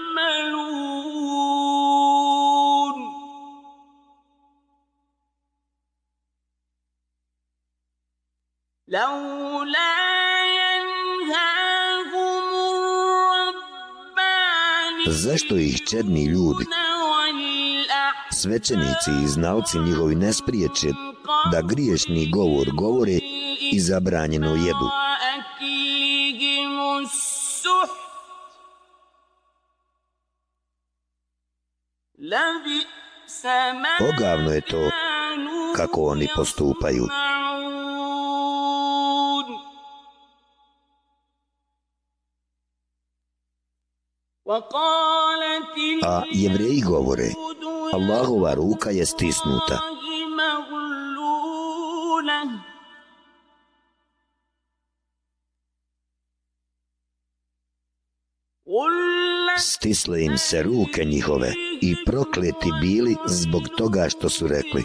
zašto ih čedni ljudi, svećenici i znalci njihovi ne spriječe da griješni govor govore i zabranjeno jedu. Ogavno je to kako oni postupaju. jevreji govore Allahova ruka je stisnuta. Stisle im se ruke njihove i prokleti bili zbog toga što su rekli.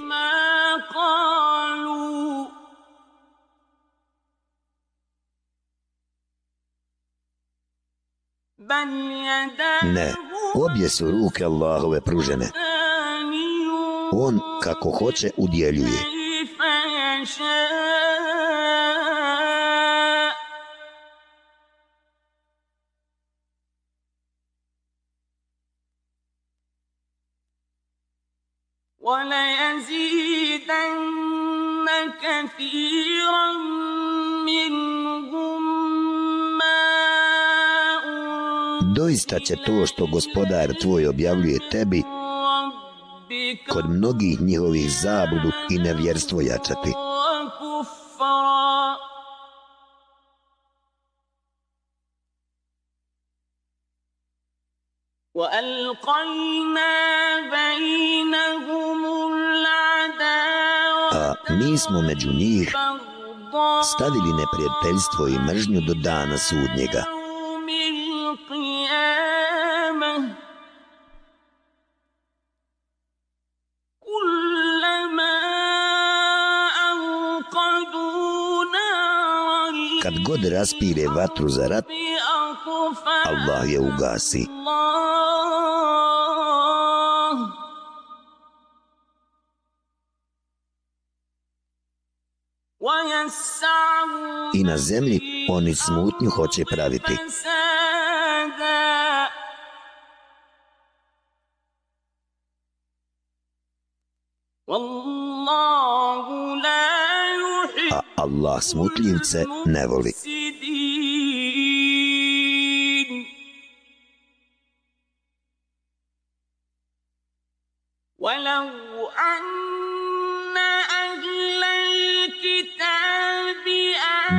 Ne, ne. obje su ruke Allahove pružene. مبسوطان On kako hoće udjeljuje. كيف يشاء وليزيدن كثيرا منهم doista će to što gospodar tvoj objavljuje tebi kod mnogih njihovih zabudu i nevjerstvo jačati. A mi smo među njih stavili neprijateljstvo i mržnju do dana sudnjega. kad god raspire vatru za rat, Allah je ugasi. I na zemlji oni smutnju hoće praviti. Allah smutljivce ne voli. المفسدين ولو أن أهل الكتاب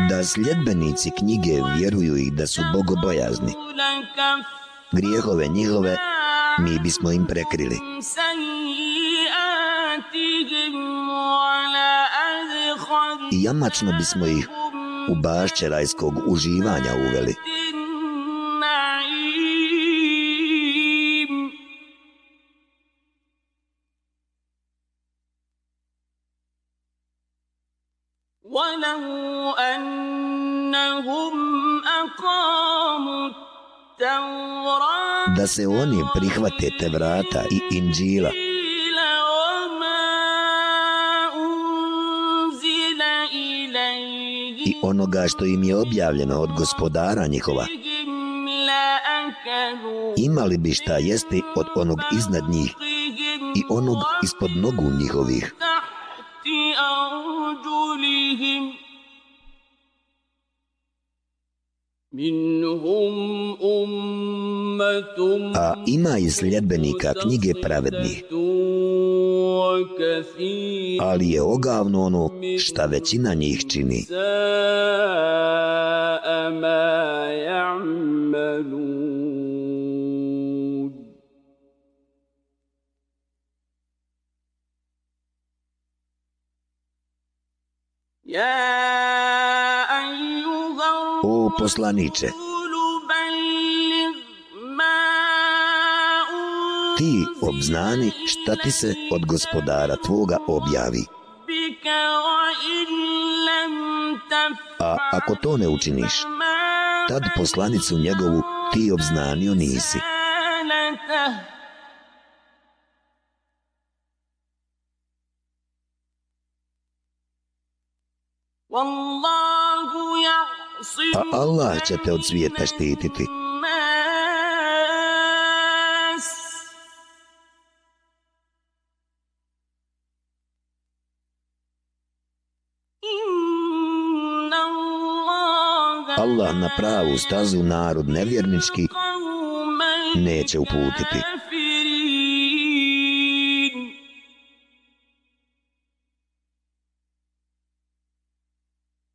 Da sljedbenici knjige vjeruju i da su bogobojazni. لكفرنا Grijehove njihove mi bismo im prekrili. jamačno bismo ih u bašće rajskog uživanja uveli. Da se oni prihvate te vrata i inđila, i onoga što im je objavljeno od gospodara njihova. Imali bi šta jesti od onog iznad njih i onog ispod nogu njihovih. A ima i sljedbenika knjige pravednih ali je ogavno ono šta većina njih čini. O poslaniče, ti obznani šta ti se od gospodara tvoga objavi. A ako to ne učiniš, tad poslanicu njegovu ti obznanio nisi. A Allah će te od svijeta štititi. الله Allah na pravu stazu narod nevjernički قوما neće uputiti. كافرين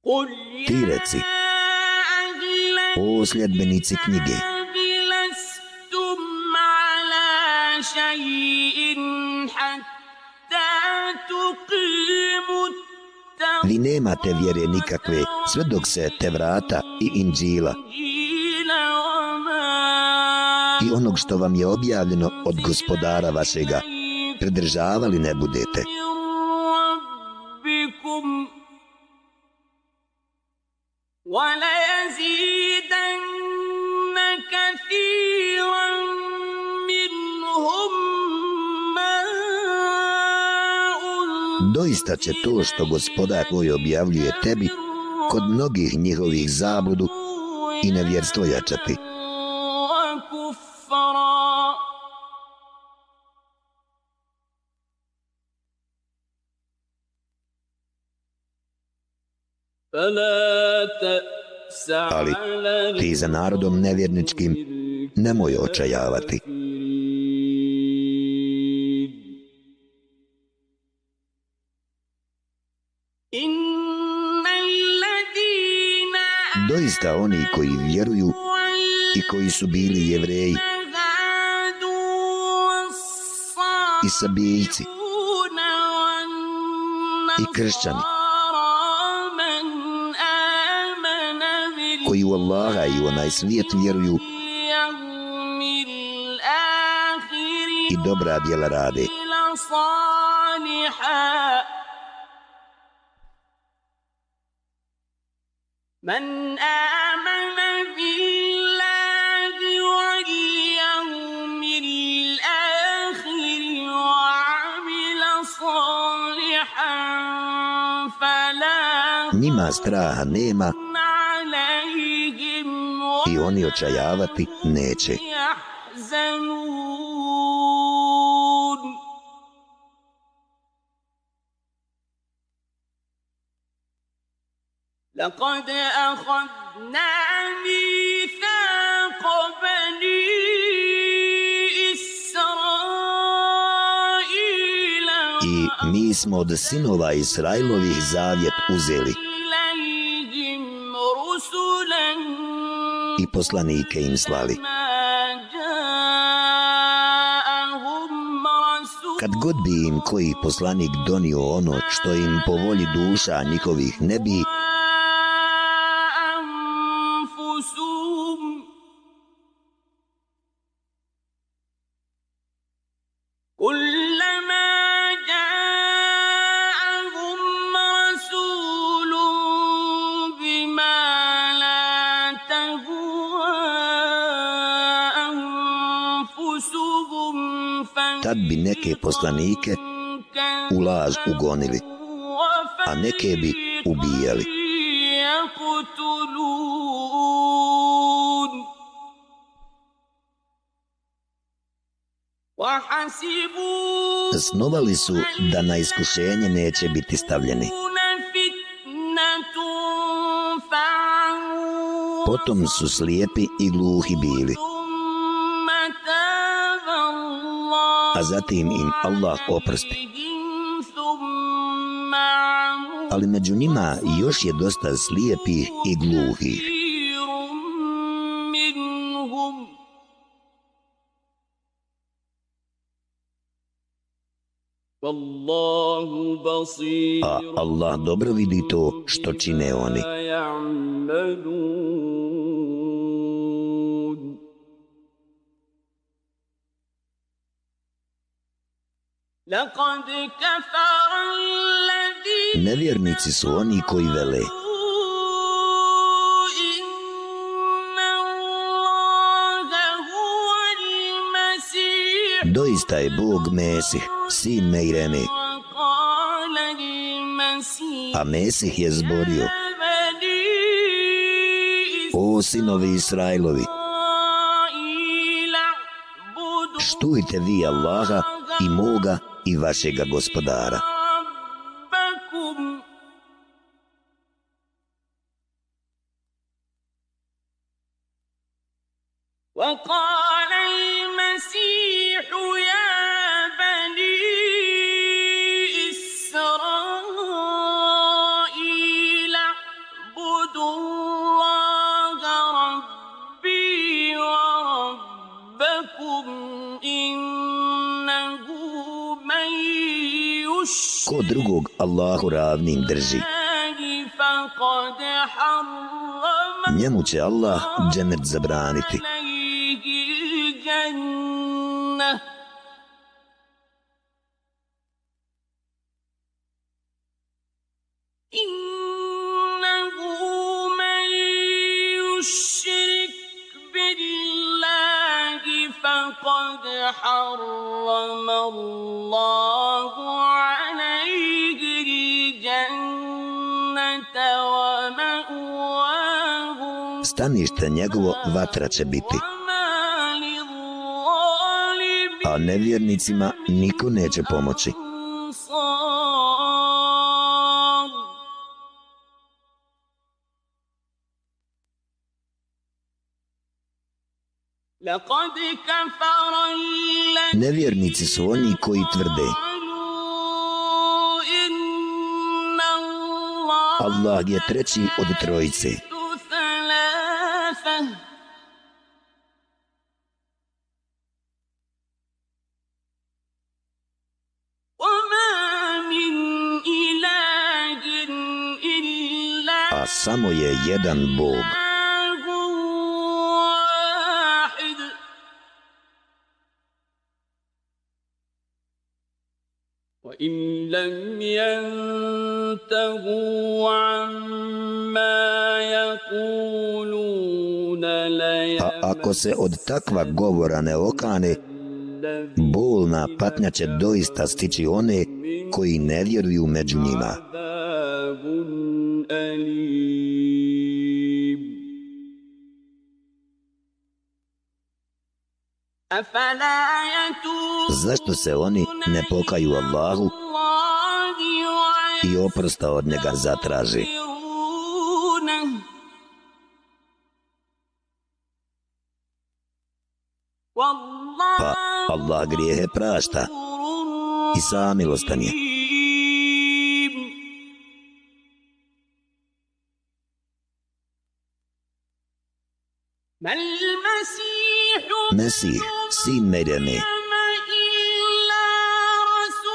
قل Ti يا reci, أهل o sljedbenici knjige, الكتاب لستم على شيء حتى تقيموا Vi nemate vjere nikakve sve dok se Tevrata i Inđila i onog što vam je objavljeno od gospodara vašega pridržavali ne budete. doista će to što gospoda tvoj objavljuje tebi kod mnogih njihovih zabudu i nevjerstvo jačati. Ali ti za narodom nevjerničkim nemoj očajavati. Doista oni koji vjeruju i koji su bili jevreji i sabiljci i kršćani, koji u Allaha i u onaj svijet vjeruju i dobra djela rade. من Njima straha nema خوف عليهم i oni očajavati neće. يحزنون لقد أخذنا ميثاق بني إسرائيل I mi smo od sinova Israilovih zavjet uzeli i poslanike im slali. Kad god bi im koji poslanik donio ono što im po volji duša njihovih ne bi, poslanike u laz ugonili, a neke bi ubijali. Snovali su da na iskušenje neće biti stavljeni. Potom su slijepi i gluhi bili. A zatim im Allah oprosti. Ali među njima još je dosta slijepih i gluhih. A Allah dobro vidi to što čine oni. Nevjernici su oni koji vele. Doista je Bog Mesih, sin Mejreme. A Mesih je zborio. O sinovi Israilovi, štujte vi Allaha i moga i vašega gospodara. Allah dženet zabraniti. stanište njegovo vatra će biti. A nevjernicima niko neće pomoći. Nevjernici su oni koji tvrde Allah je treći od trojice jedan Bog. إله واحد وإن لم ينتهوا عما يقولون A ako se od takva govora ne okane, bolna patnja će doista stići one koji ne vjeruju među njima. Zašto se oni ne pokaju Allahu i oprosta od njega zatraži? Pa Allah grijehe prašta i samilostan je. Mesih, sin Merjane,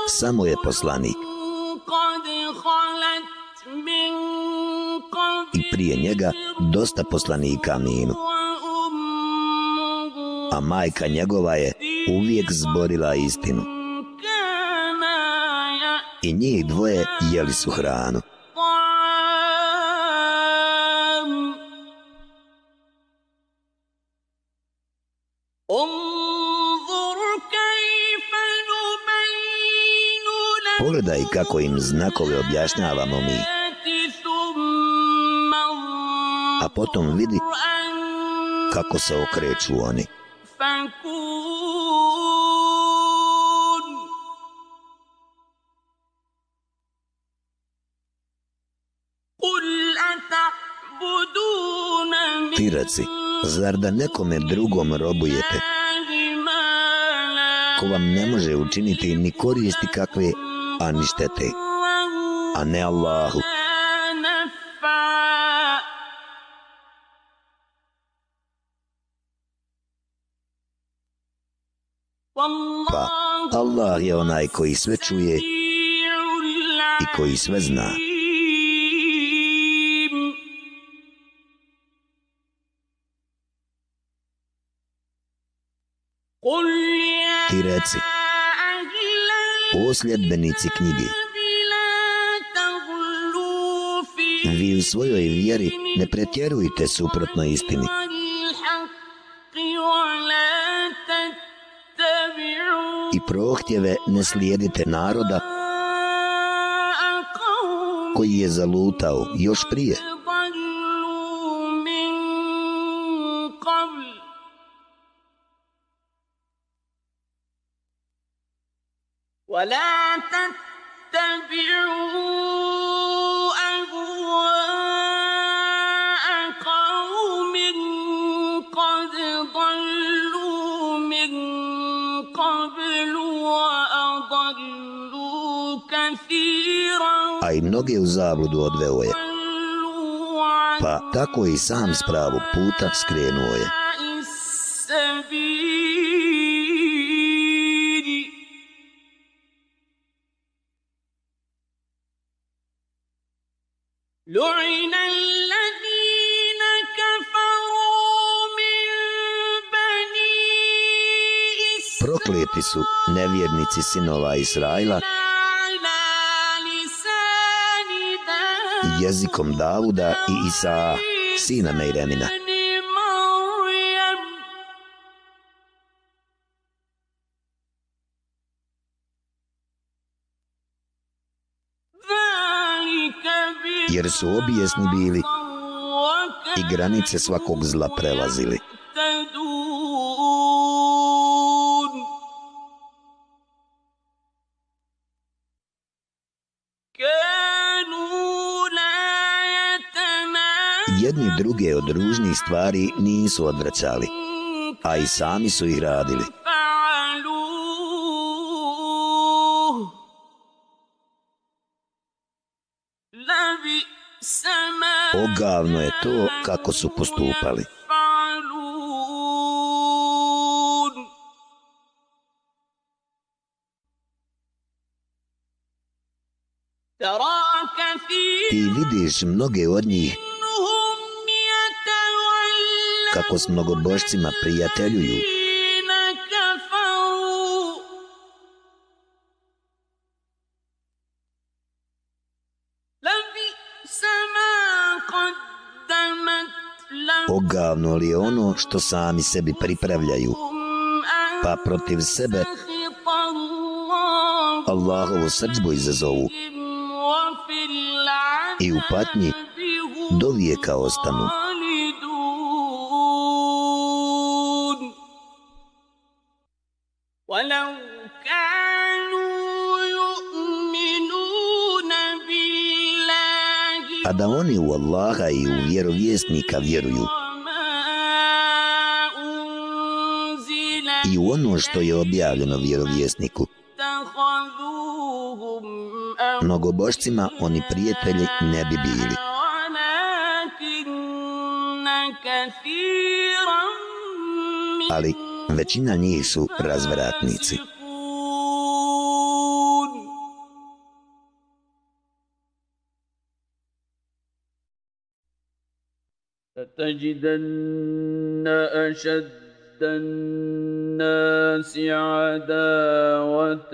samo je poslanik. I prije njega dosta poslanika minu. A majka njegova je uvijek zborila istinu. I njih dvoje jeli su hranu. kako im znakove objašnjavamo mi. A potom vidi kako se okreću oni. Ti reci, zar da nekome drugom robujete? Ko vam ne može učiniti ni koristi kakve a ni štete, a ne Allahu. Pa Allah je onaj koji sve čuje i koji sve zna. Ti reci, posljedbenici sljedbenici knjige, vi u svojoj vjeri ne pretjerujte suprotno istini i prohtjeve ne slijedite naroda koji je zalutao još prije. ولا تتبعوا أهواء قوم قد ضلوا من قبل وأضلوا كثيرا a i mnoge u zabludu odveo je, ضلوا عن pa tako i sam s pravog puta skrenuo je. takvi su nevjernici sinova Izraila jezikom Davuda i Isaa, sina Mejremina. Jer su obijesni bili i granice svakog zla prelazili. druge od ružnih stvari nisu odvraćali, a i sami su ih radili. Ogavno je to kako su postupali. Ti vidiš mnoge od njih kako s mnogobožcima prijateljuju. Pogavno li je ono što sami sebi pripravljaju, pa protiv sebe Allahovu srđbu izazovu i u patnji do vijeka ostanu. a da oni u Allaha i u vjerovjesnika vjeruju. I u ono što je objavljeno vjerovjesniku. Mnogobošcima oni prijatelji ne bi bili. Ali većina njih su razvratnici. لتجدن أشد الناس عداوة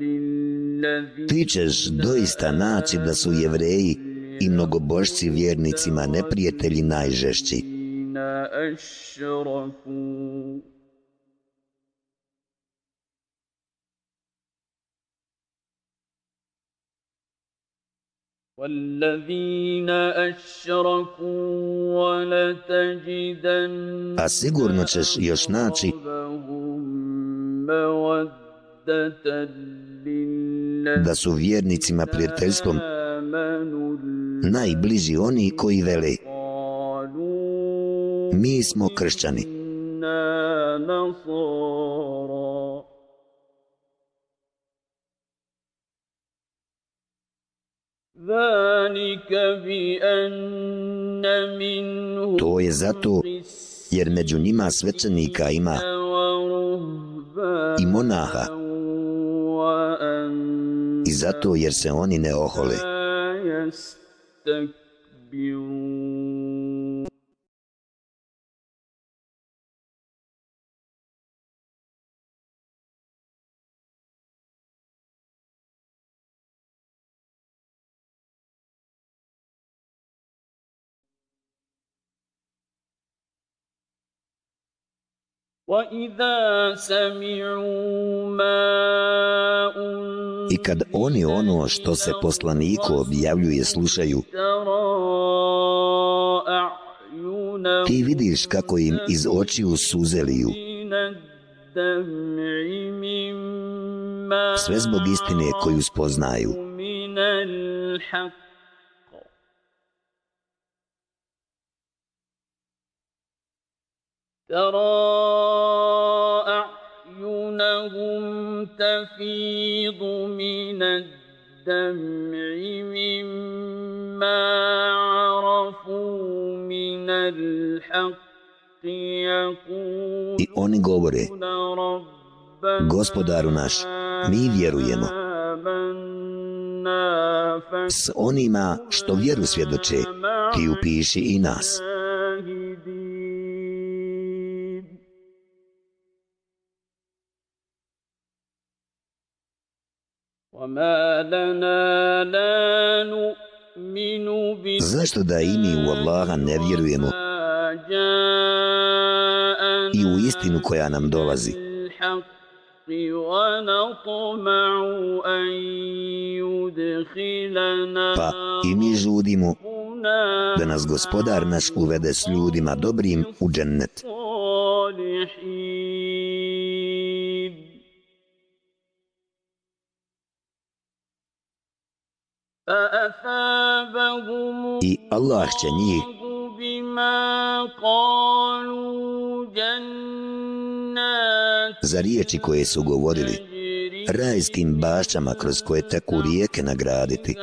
للذين Ti ćeš doista naći da su jevreji i mnogobošci vjernicima neprijatelji najžešći. A sigurno ćeš još naći da su vjernicima prijateljstvom najbliži oni koji vele mi smo kršćani. To je zato jer među njima svećenika ima i monaha i zato jer se oni ne ohole. I kad oni ono što se poslaniku objavljuje slušaju, ti vidiš kako im iz očiju suze liju, sve zbog istine koju spoznaju. ترى أعينهم تفيض من الدمع مما عرفوا من الحق يقولون I oni govore, ربنا gospodaru naš, mi vjerujemo آمنا s onima što vjeru svjedoče, ti upiši i nas. Zašto da i mi u Allaha ne vjerujemo i u istinu koja nam dolazi? Pa i mi žudimo da nas gospodar naš uvede s ljudima dobrim u džennet. I Allah će njih za riječi koje su govorili rajskim bašćama kroz koje teku rijeke nagraditi.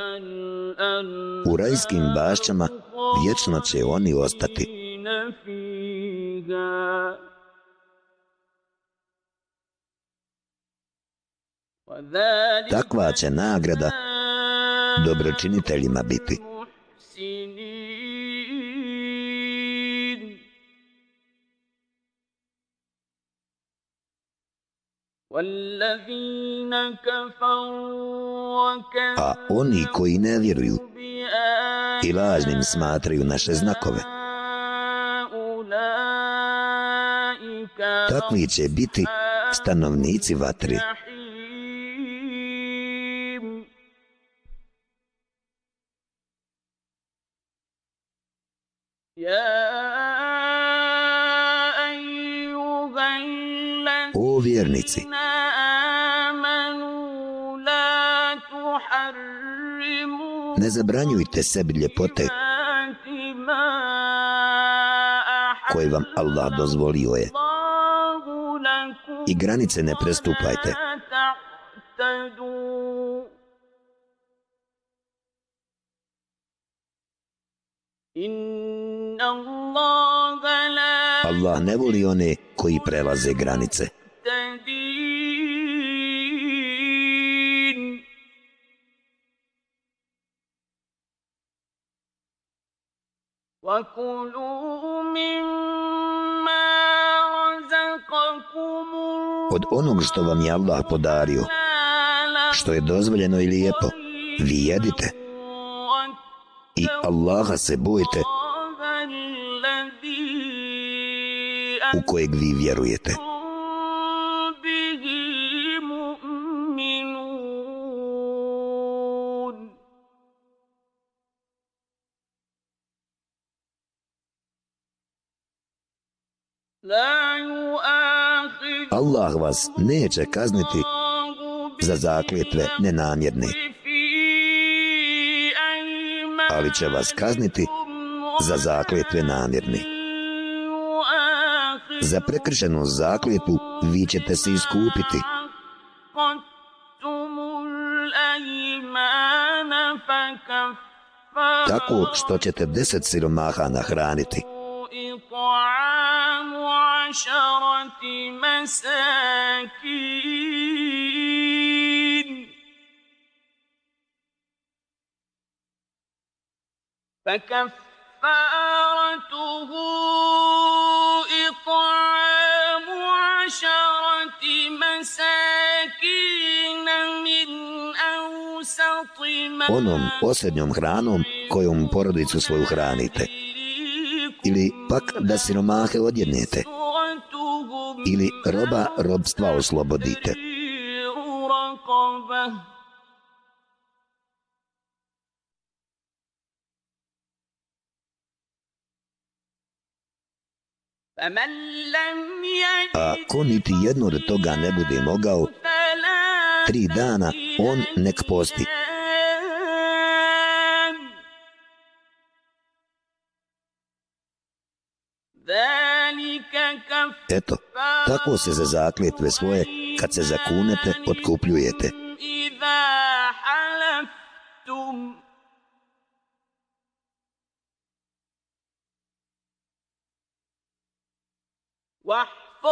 U rajskim bašćama vječno će oni ostati. Takva će nagrada dobročiniteljima biti. A oni koji ne vjeruju i lažnim smatraju naše znakove, takvi će biti stanovnici vatri. vjernici. Ne zabranjujte sebi ljepote koje vam Allah dozvolio je. I granice ne prestupajte. Allah ne voli one koji prelaze granice. Od onog što vam je Allah podario, što je dozvoljeno i lijepo, vi jedite i Allaha se bojite u kojeg vi vjerujete. Allah vas neće kazniti za zakljetve nenamjerne, ali će vas kazniti za zakljetve namjerne. Za prekršenu zakljetu vi ćete se iskupiti. Tako što ćete deset siromaha nahraniti. فكفارته إطعام عشرة مساكين من أوسط ما Onom posljednjom hranom kojom porodicu svoju hranite. ili pak da siromahe odjednete ili roba robstva oslobodite. A ko niti jedno od toga ne bude mogao, tri dana on nek posti. Eto, tako se za zakljetve svoje, kad se zakunete, otkupljujete.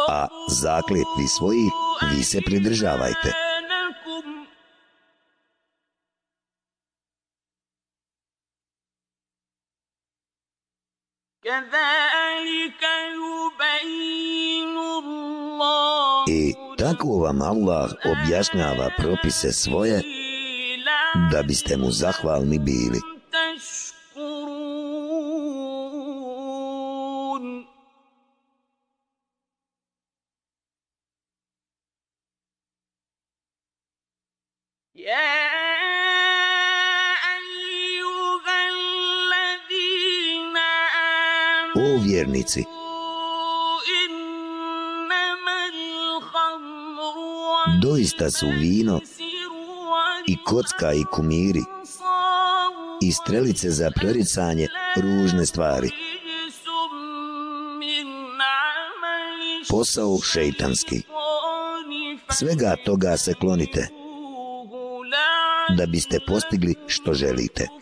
A zakljetvi svoji vi se pridržavajte. I tako vam Allah objašnjava propise svoje da biste mu zahvalni bili. vjernici. Doista su vino i kocka i kumiri i strelice za proricanje ružne stvari. Posao šeitanski. Svega toga se klonite da biste postigli što želite.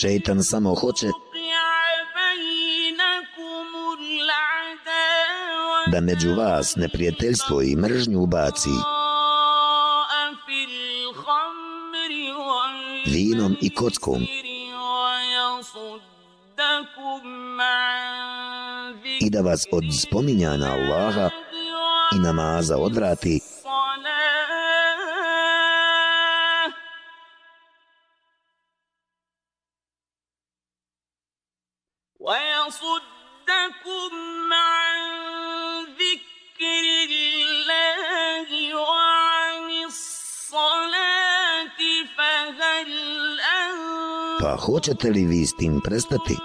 šeitan samo hoće da među vas neprijateljstvo i mržnju ubaci vinom i kockom. I da vas od spominjanja Allaha i namaza odvrati hoćete li vi s tim prestati?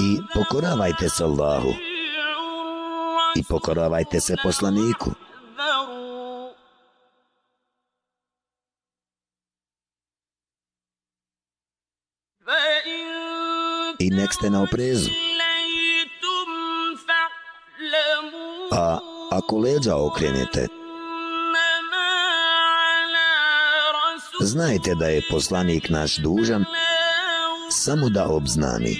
I pokoravajte se Allahu. I pokoravajte se poslaniku. I nek ste na oprezu. ako leđa okrenete. Znajte da je poslanik naš dužan samo da obznani.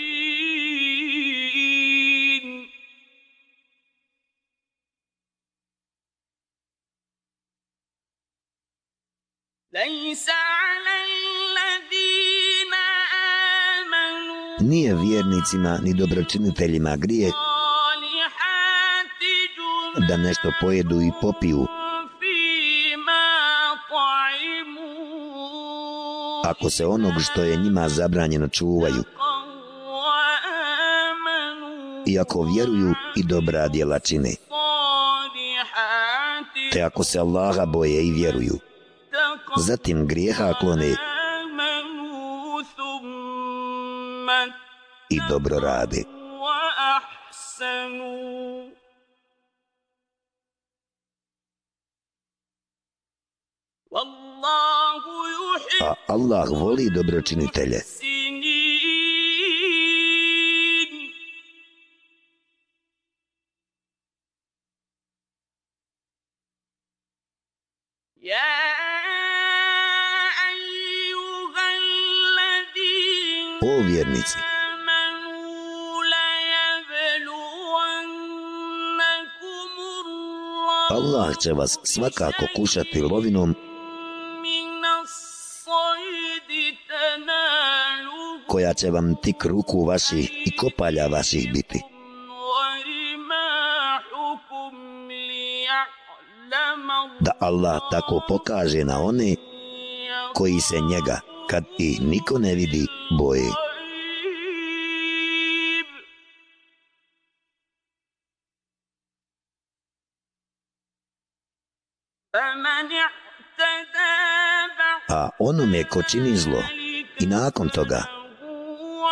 Nije vjernicima ni dobročiniteljima grijeh da nešto pojedu i popiju. Ako se onog što je njima zabranjeno čuvaju i ako vjeruju i dobra djela čine. Te ako se Allaha boje i vjeruju, zatim grijeha klone i dobro rade. Dobročinitelje. O vjernici, Allah će vas svakako kušati lovinom koja će vam tik ruku vaših i kopalja vaših biti. Da Allah tako pokaže na one koji se njega, kad i niko ne vidi, boje. A onome ko čini zlo i nakon toga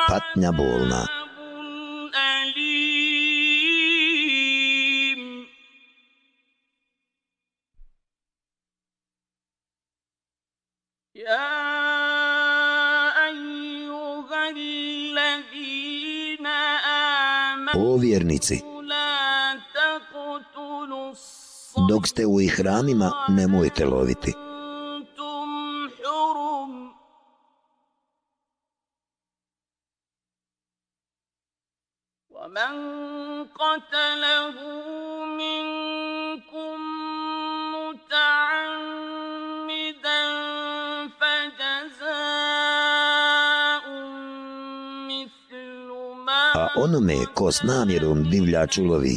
patnja bolna. O vjernici, dok ste u ihramima, nemojte loviti. Ko s namjerom divljač ulovi,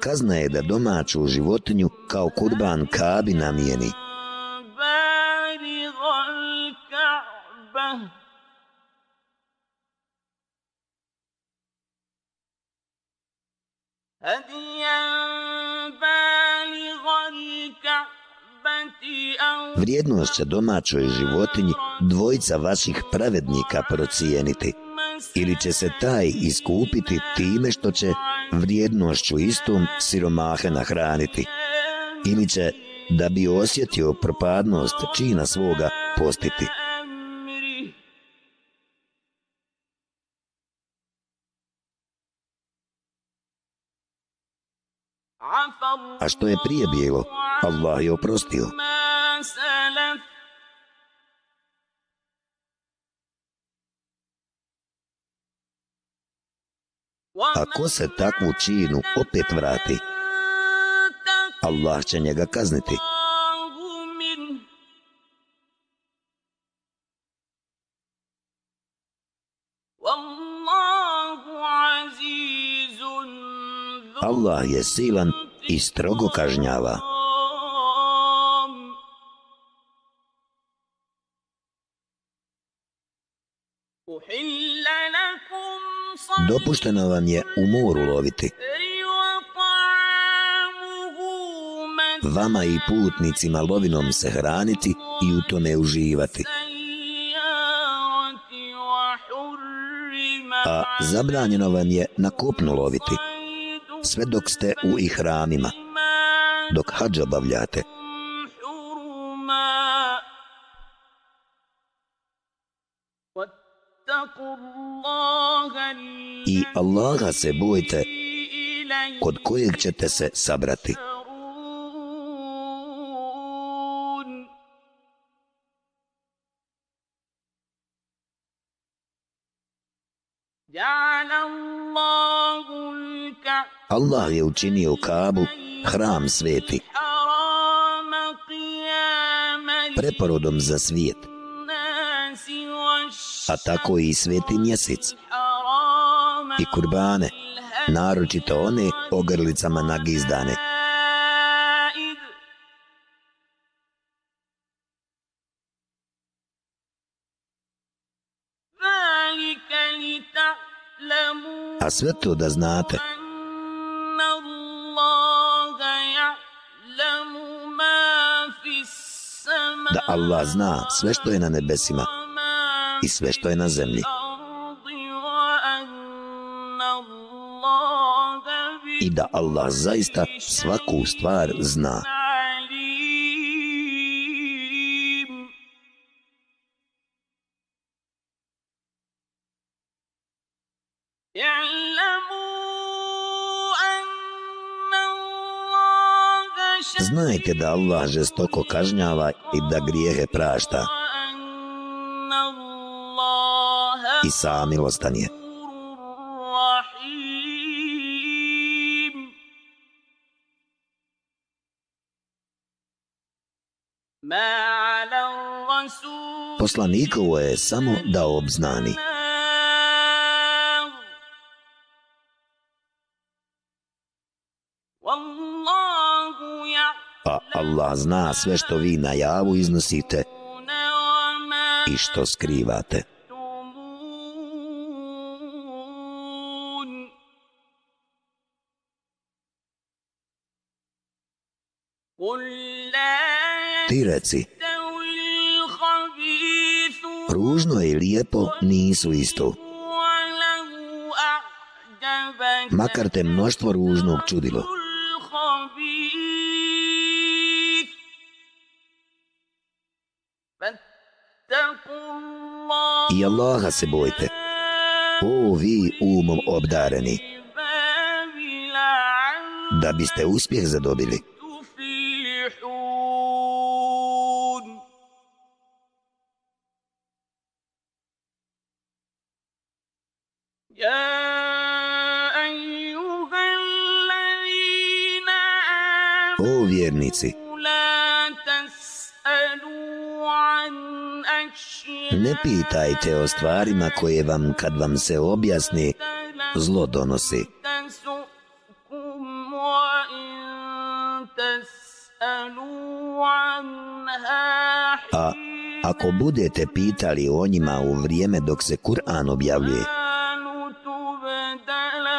kazna je da domaću životinju kao kurban kabi namijeni. Se domaćoj životinji dvojica vaših pravednika procijeniti. Ili će se taj iskupiti time što će vrijednošću istom siromahe nahraniti. Ili će, da bi osjetio propadnost čina svoga, postiti. A što je prije bilo, Allah je oprostio. Ko se takvu činu opet vrati, Allah će njega kazniti. Allah je silan i strogo kažnjava. Dopušteno vam je u moru loviti. Vama i putnicima lovinom se hraniti i u tome uživati. A zabranjeno vam je na kopnu loviti, sve dok ste u ihramima, dok hađ obavljate. I Allaha se bojte kod kojeg ćete se sabrati. Allah je učinio Kabu hram sveti. Preporodom za svijet. A tako i sveti mjesec i kurbane naročito one ogrlicama nagizdane. A sve to da znate, da Allah zna sve što je na nebesima i sve što je na zemlji. I da Allah zaista svaku stvar zna. Znajte da Allah žestoko kažnjava i da grijehe prašta. I samilostan je. Poslanikovo je samo da obznani. A Allah zna sve što vi na javu iznosite i što skrivate. Ti reci, ružno i lijepo nisu isto. Makar te mnoštvo ružnog čudilo. I Allaha se bojte. O vi umom obdareni. Da biste uspjeh zadobili. Pitajte o stvarima koje vam, kad vam se objasni, zlo donosi. A ako budete pitali o njima u vrijeme dok se Kur'an objavljuje,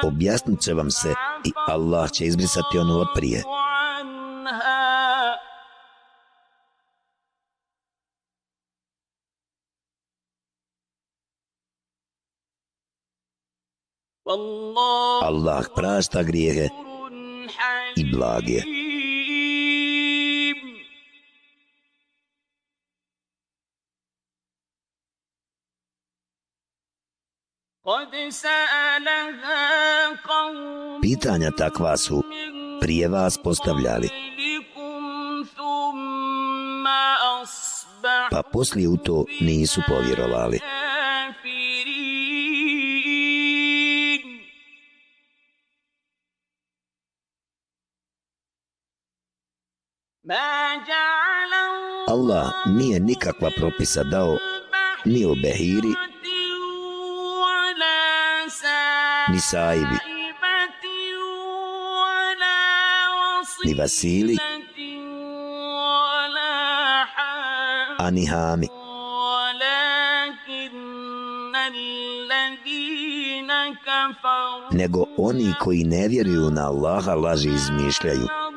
objasnit će vam se i Allah će izbrisati ono od prije. Prašta grijehe i blag je. Pitanja takva su prije vas postavljali. Pa poslije u to nisu povjerovali. Allah nije nikakva propisa dao ni o Behiri, ni Saibi, ni Vasili, a ni Hami. Nego oni koji ne vjeruju na Allaha laži izmišljaju.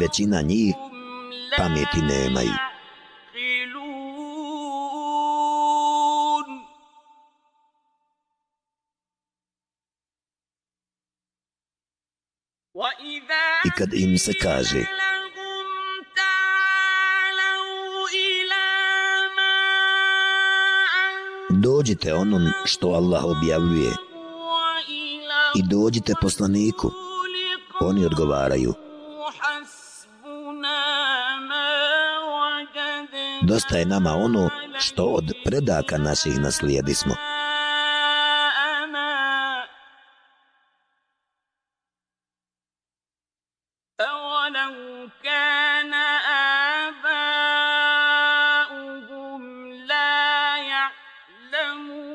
Većina njih pameti nemaju. I kad im se kaže dođite onom što Allah objavljuje i dođite poslaniku. Oni odgovaraju. dosta je nama ono što od predaka naših naslijedismo.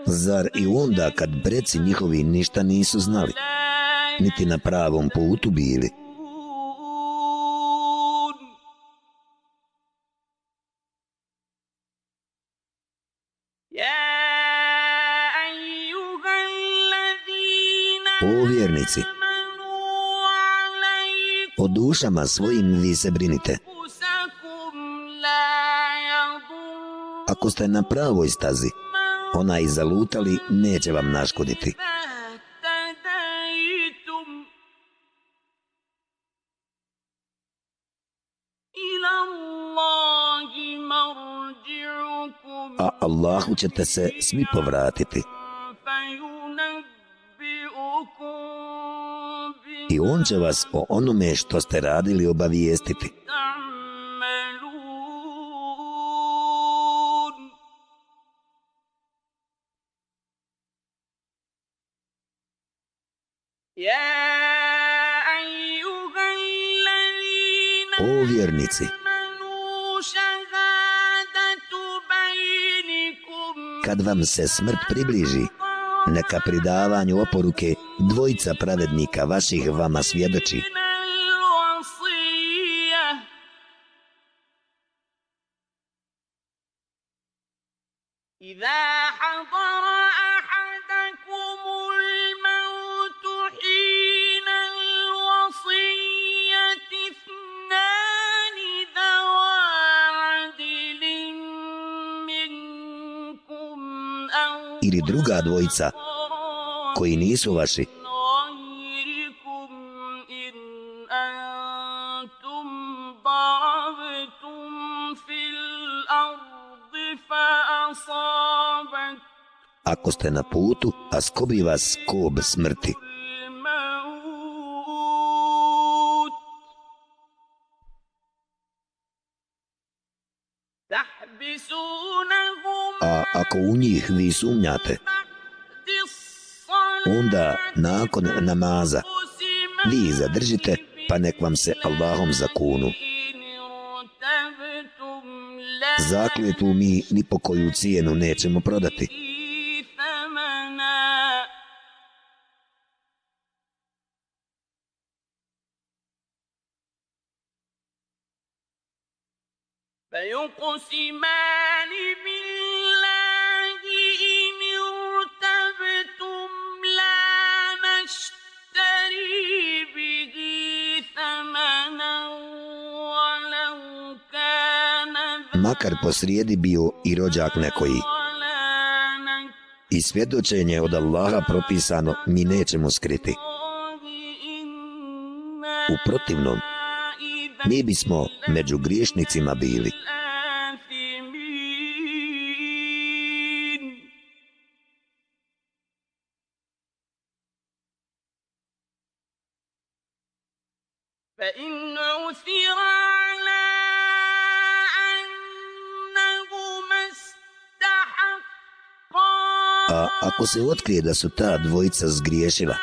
Zar i onda kad breci njihovi ništa nisu znali, niti na pravom putu bili, dušama svojim vi se brinite. Ako ste na pravoj stazi, ona i zalutali neće vam naškoditi. A Allahu ćete se svi povratiti. i on će vas o onome što ste radili obavijestiti. O vjernici, kad vam se smrt približi, neka pridavanju oporuke dvojica pravednika vaših vama svjedoči. من الوصية إذا حضر أحدكم الموت حين الوصية اثنان ذوى عدل منكم أو Ili druga dvojica koji nisu vaši. Ako ste na putu, a skobi vas skob smrti. A ako u njih vi sumnjate, onda nakon namaza vi zadržite pa nek vam se Allahom zakunu. Zakljetu mi ni po koju cijenu nećemo prodati. posrijedi bio i rođak nekoji. ولا نكره I svjedočenje od Allaha propisano mi nećemo skriti. U protivnom, mi bismo među griješnicima bili. فإن عثر على أنهما a ako se otkrije da su ta dvojica zgriješila,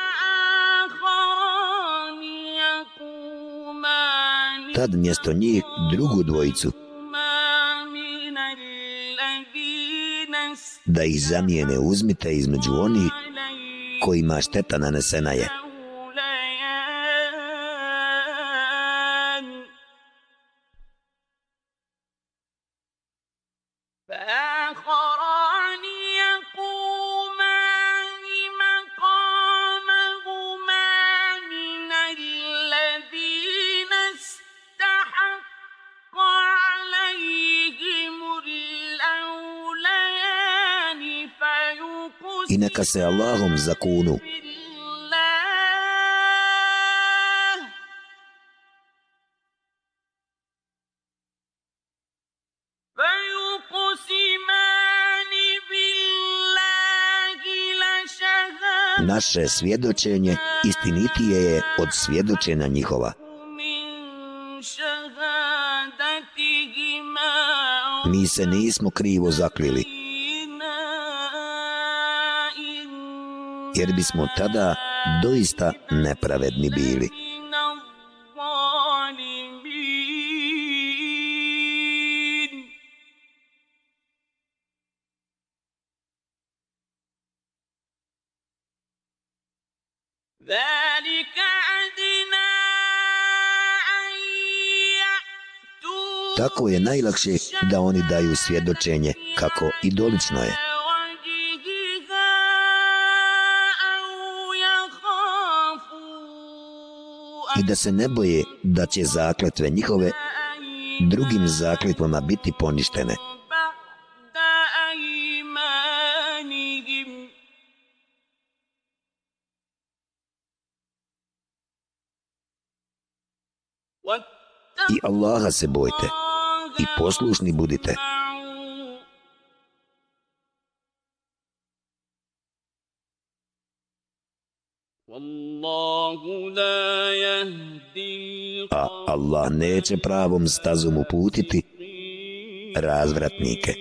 tad mjesto njih drugu dvojicu, da ih zamijene uzmite između oni kojima šteta nanesena je. neka se Allahom zakunu. Naše svjedočenje istinitije je od svjedočena njihova. Mi se nismo krivo zaklili. Jer bismo tada doista nepravedni bili. Tako je najlakše da oni daju svjedočenje kako i dolično je. I da se ne boje da će zakletve njihove drugim zakletvama biti poništene. I Allaha se bojte i poslušni budite. Allah neće pravom stazom uputiti razvratnike.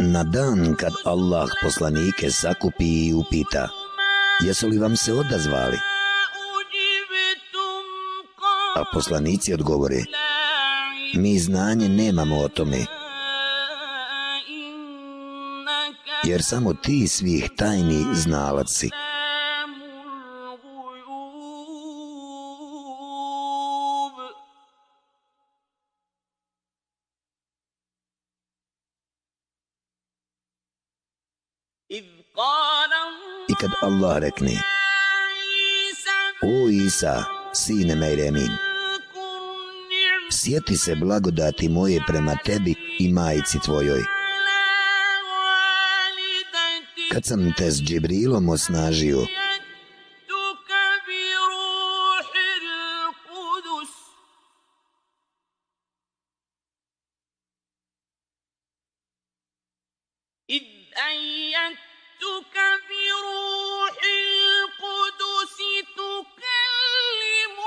Na dan kad Allah poslanike sakupi i upita Jesu li vam se odazvali? A poslanici odgovore Mi znanje nemamo o tome Jer samo ti svih tajni znalac si I kad Allah rekne O Isa, sine Mejremin Sjeti se blagodati moje prema tebi i majici tvojoj. Kad sam te s Džibrilom osnažio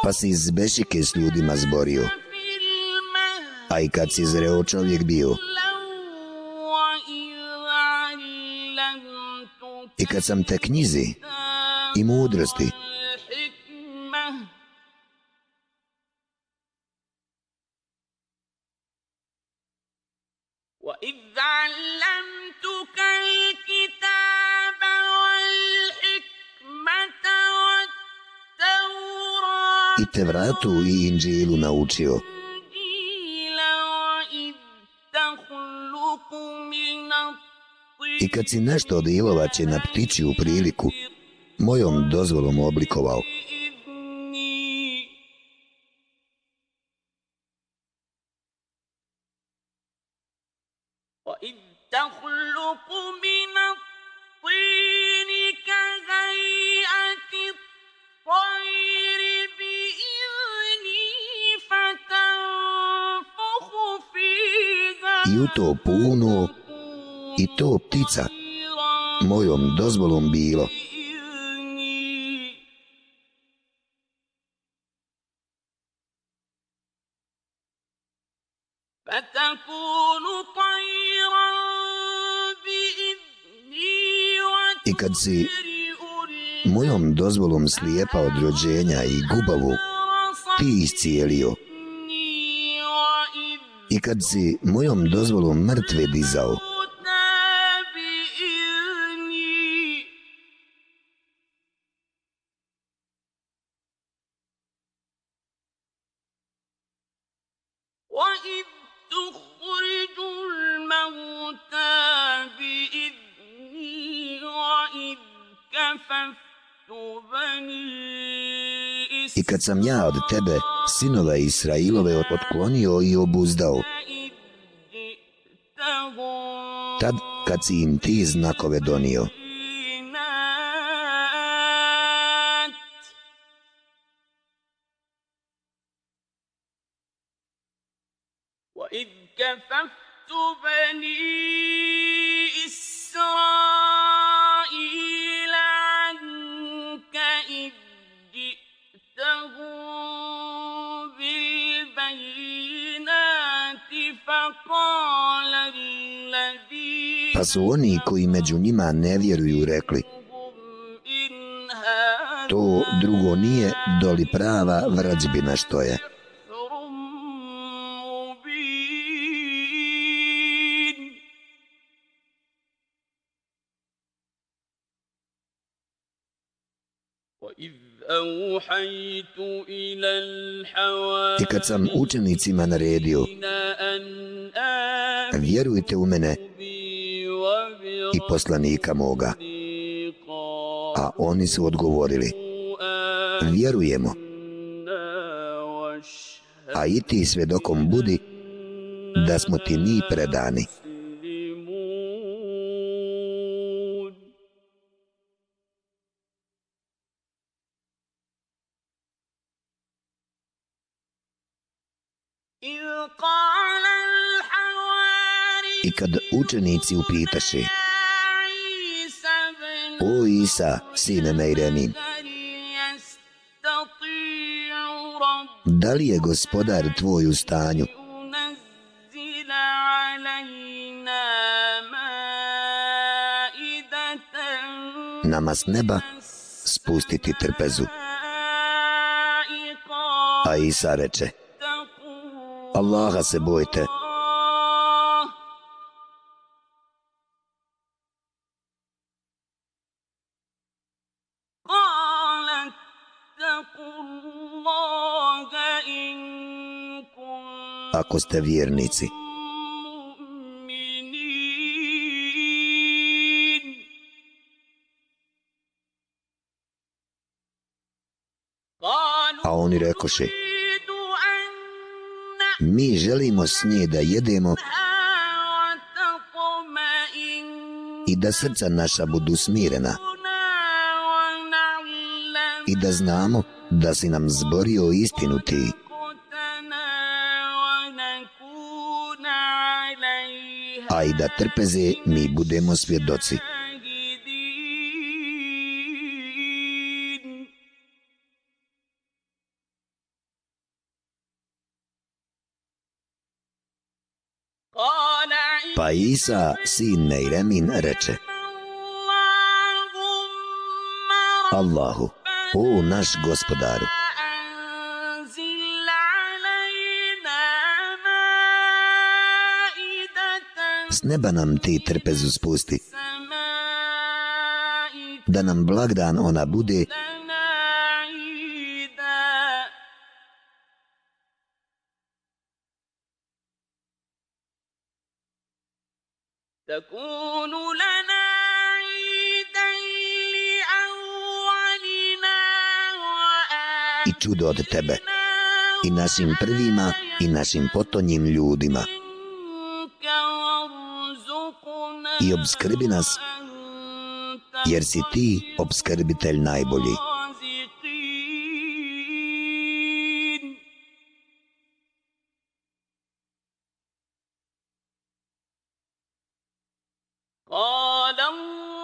pa si iz bešike s ljudima zborio. A i kad si zreo čovjek bio. I kad sam te knjizi i mudrosti i te vratu i inđilu naučio. Kad si nešto od ilovače na ptičiju priliku, mojom dozvolom oblikovao. Mojom slijepa od rođenja i gubavu ti iscijelio, i kad si mojom dozvolom mrtve dizao, kad sam ja od tebe sinove Israilove otklonio i obuzdao, tad kad si im ti znakove donio, su oni koji među njima ne vjeruju rekli To drugo nije doli prava vrađbina što je. I kad sam učenicima naredio Vjerujte u mene i poslanika moga. A oni su odgovorili, vjerujemo. A i ti svedokom budi da smo ti mi predani. I kad učenici upitaše, O Isa, sine Mejremi. Da li je gospodar tvoj u stanju? Nama s neba spustiti trpezu. A Isa reče, Allaha se bojte, ako ste vjernici. A oni rekoše, mi želimo s nje da jedemo i da srca naša budu smirena i da znamo da si nam zborio istinu ti. i da trpeze mi budemo svjedoci. Pa Isa, sin Neiremin, reče Allahu, o naš gospodaru, s neba nam ti trpezu spusti, السماء da nam blagdan ona bude لنا عيدا تكون لنا عيدا لأولنا i čudo od tebe, وآخرنا i našim prvima i našim potonjim ljudima. i obskrbi nas, jer si ti obskrbitelj najbolji.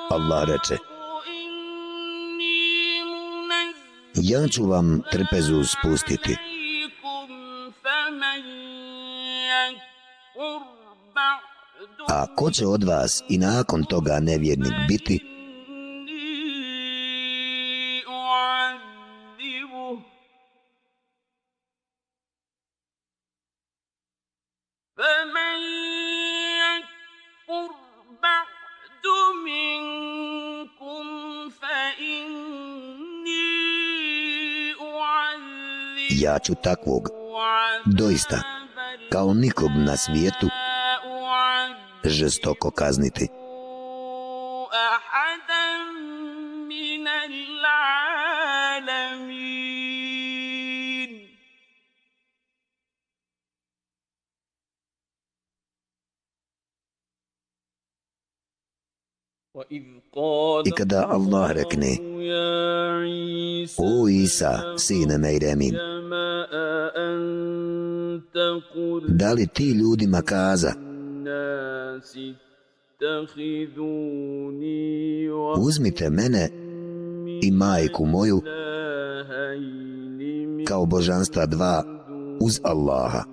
Allah reče, ja ću vam trpezu spustiti. ko će od vas i nakon toga nevjernik biti? Ja ću takvog, doista, kao nikog na svijetu, žestoko kazniti. I kada Allah rekne O Isa, sine Mejremin Da li ti ljudima kaza Uzmite mene i majku moju kao božanstva dva uz Allaha.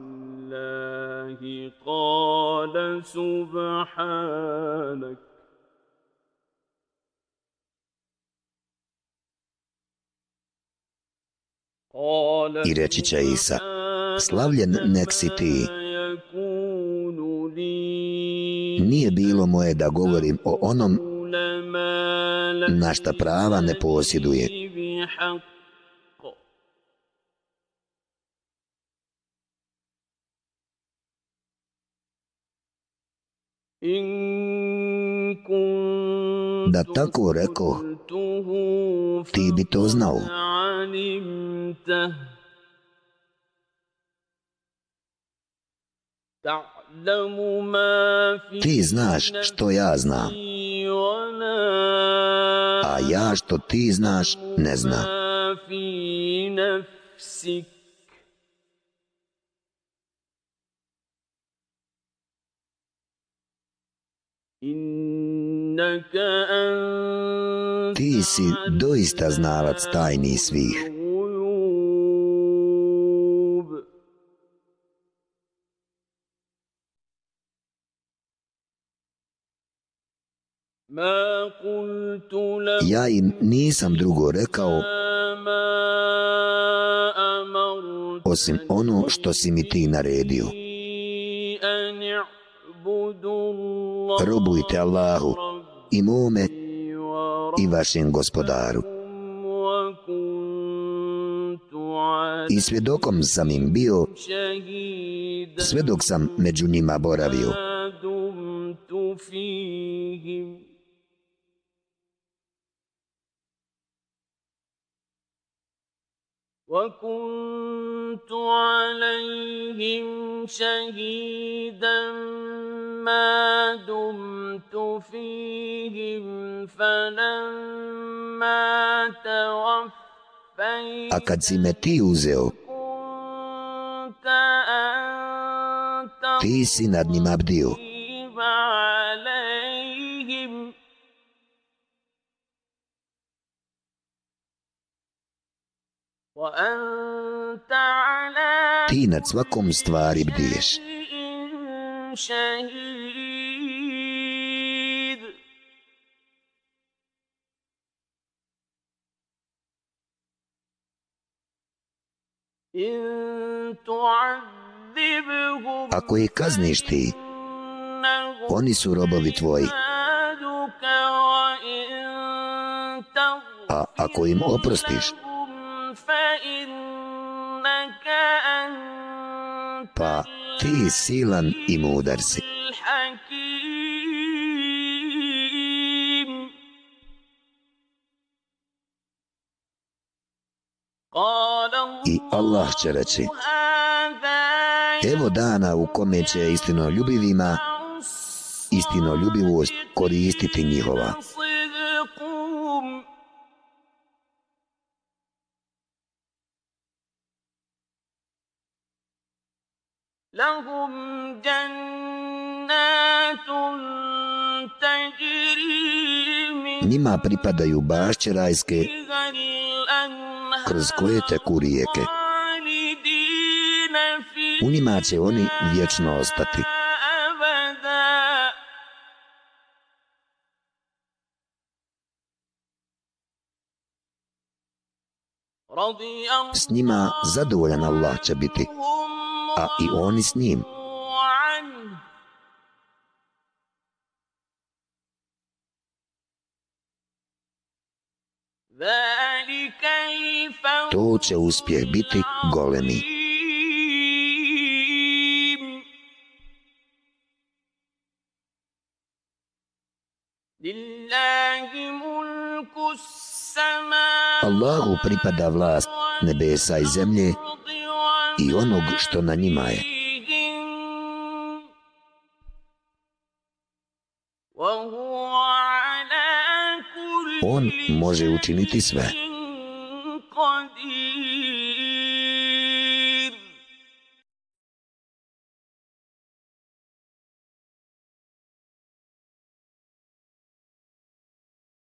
I reći će Isa, slavljen nek si ti, nije bilo moje da govorim o onom našta prava ne posjeduje. Da tako rekao, ti bi to znao. Ti znaš što ja znam, a ja što ti znaš ne znam. Ti si doista znalac tajni svih. Ja im nisam drugo rekao osim ono što si mi ti naredio. Robujte Allahu i mome i vašem gospodaru. I svjedokom sam im bio, svedok sam među njima boravio. وكنت عليهم شهيدا ما دمت فيهم فلما توفيت A kad si me ti uzeo, كنت أنت ti si nad njima bdio. Ti nad svakom stvari bdiješ. Ako je kazniš ti, oni su robovi tvoji. A ako im oprostiš, Pa ti silan i mudar si. I Allah će reći Evo dana u kome će istino ljubivima istino ljubivost koristiti njihova. Koristiti njihova. لهم جنات تجري من Njima pripadaju bašće rajske تحتها الأنهار kroz koje teku rijeke. خالدين U فيها njima će oni vječno ostati. أبدا رضي S njima zadovoljan Allah će biti, الله a i oni s njim. To će uspjeh biti golemi. Allahu pripada vlast nebesa i zemlje i onog što na njima je. On može učiniti sve.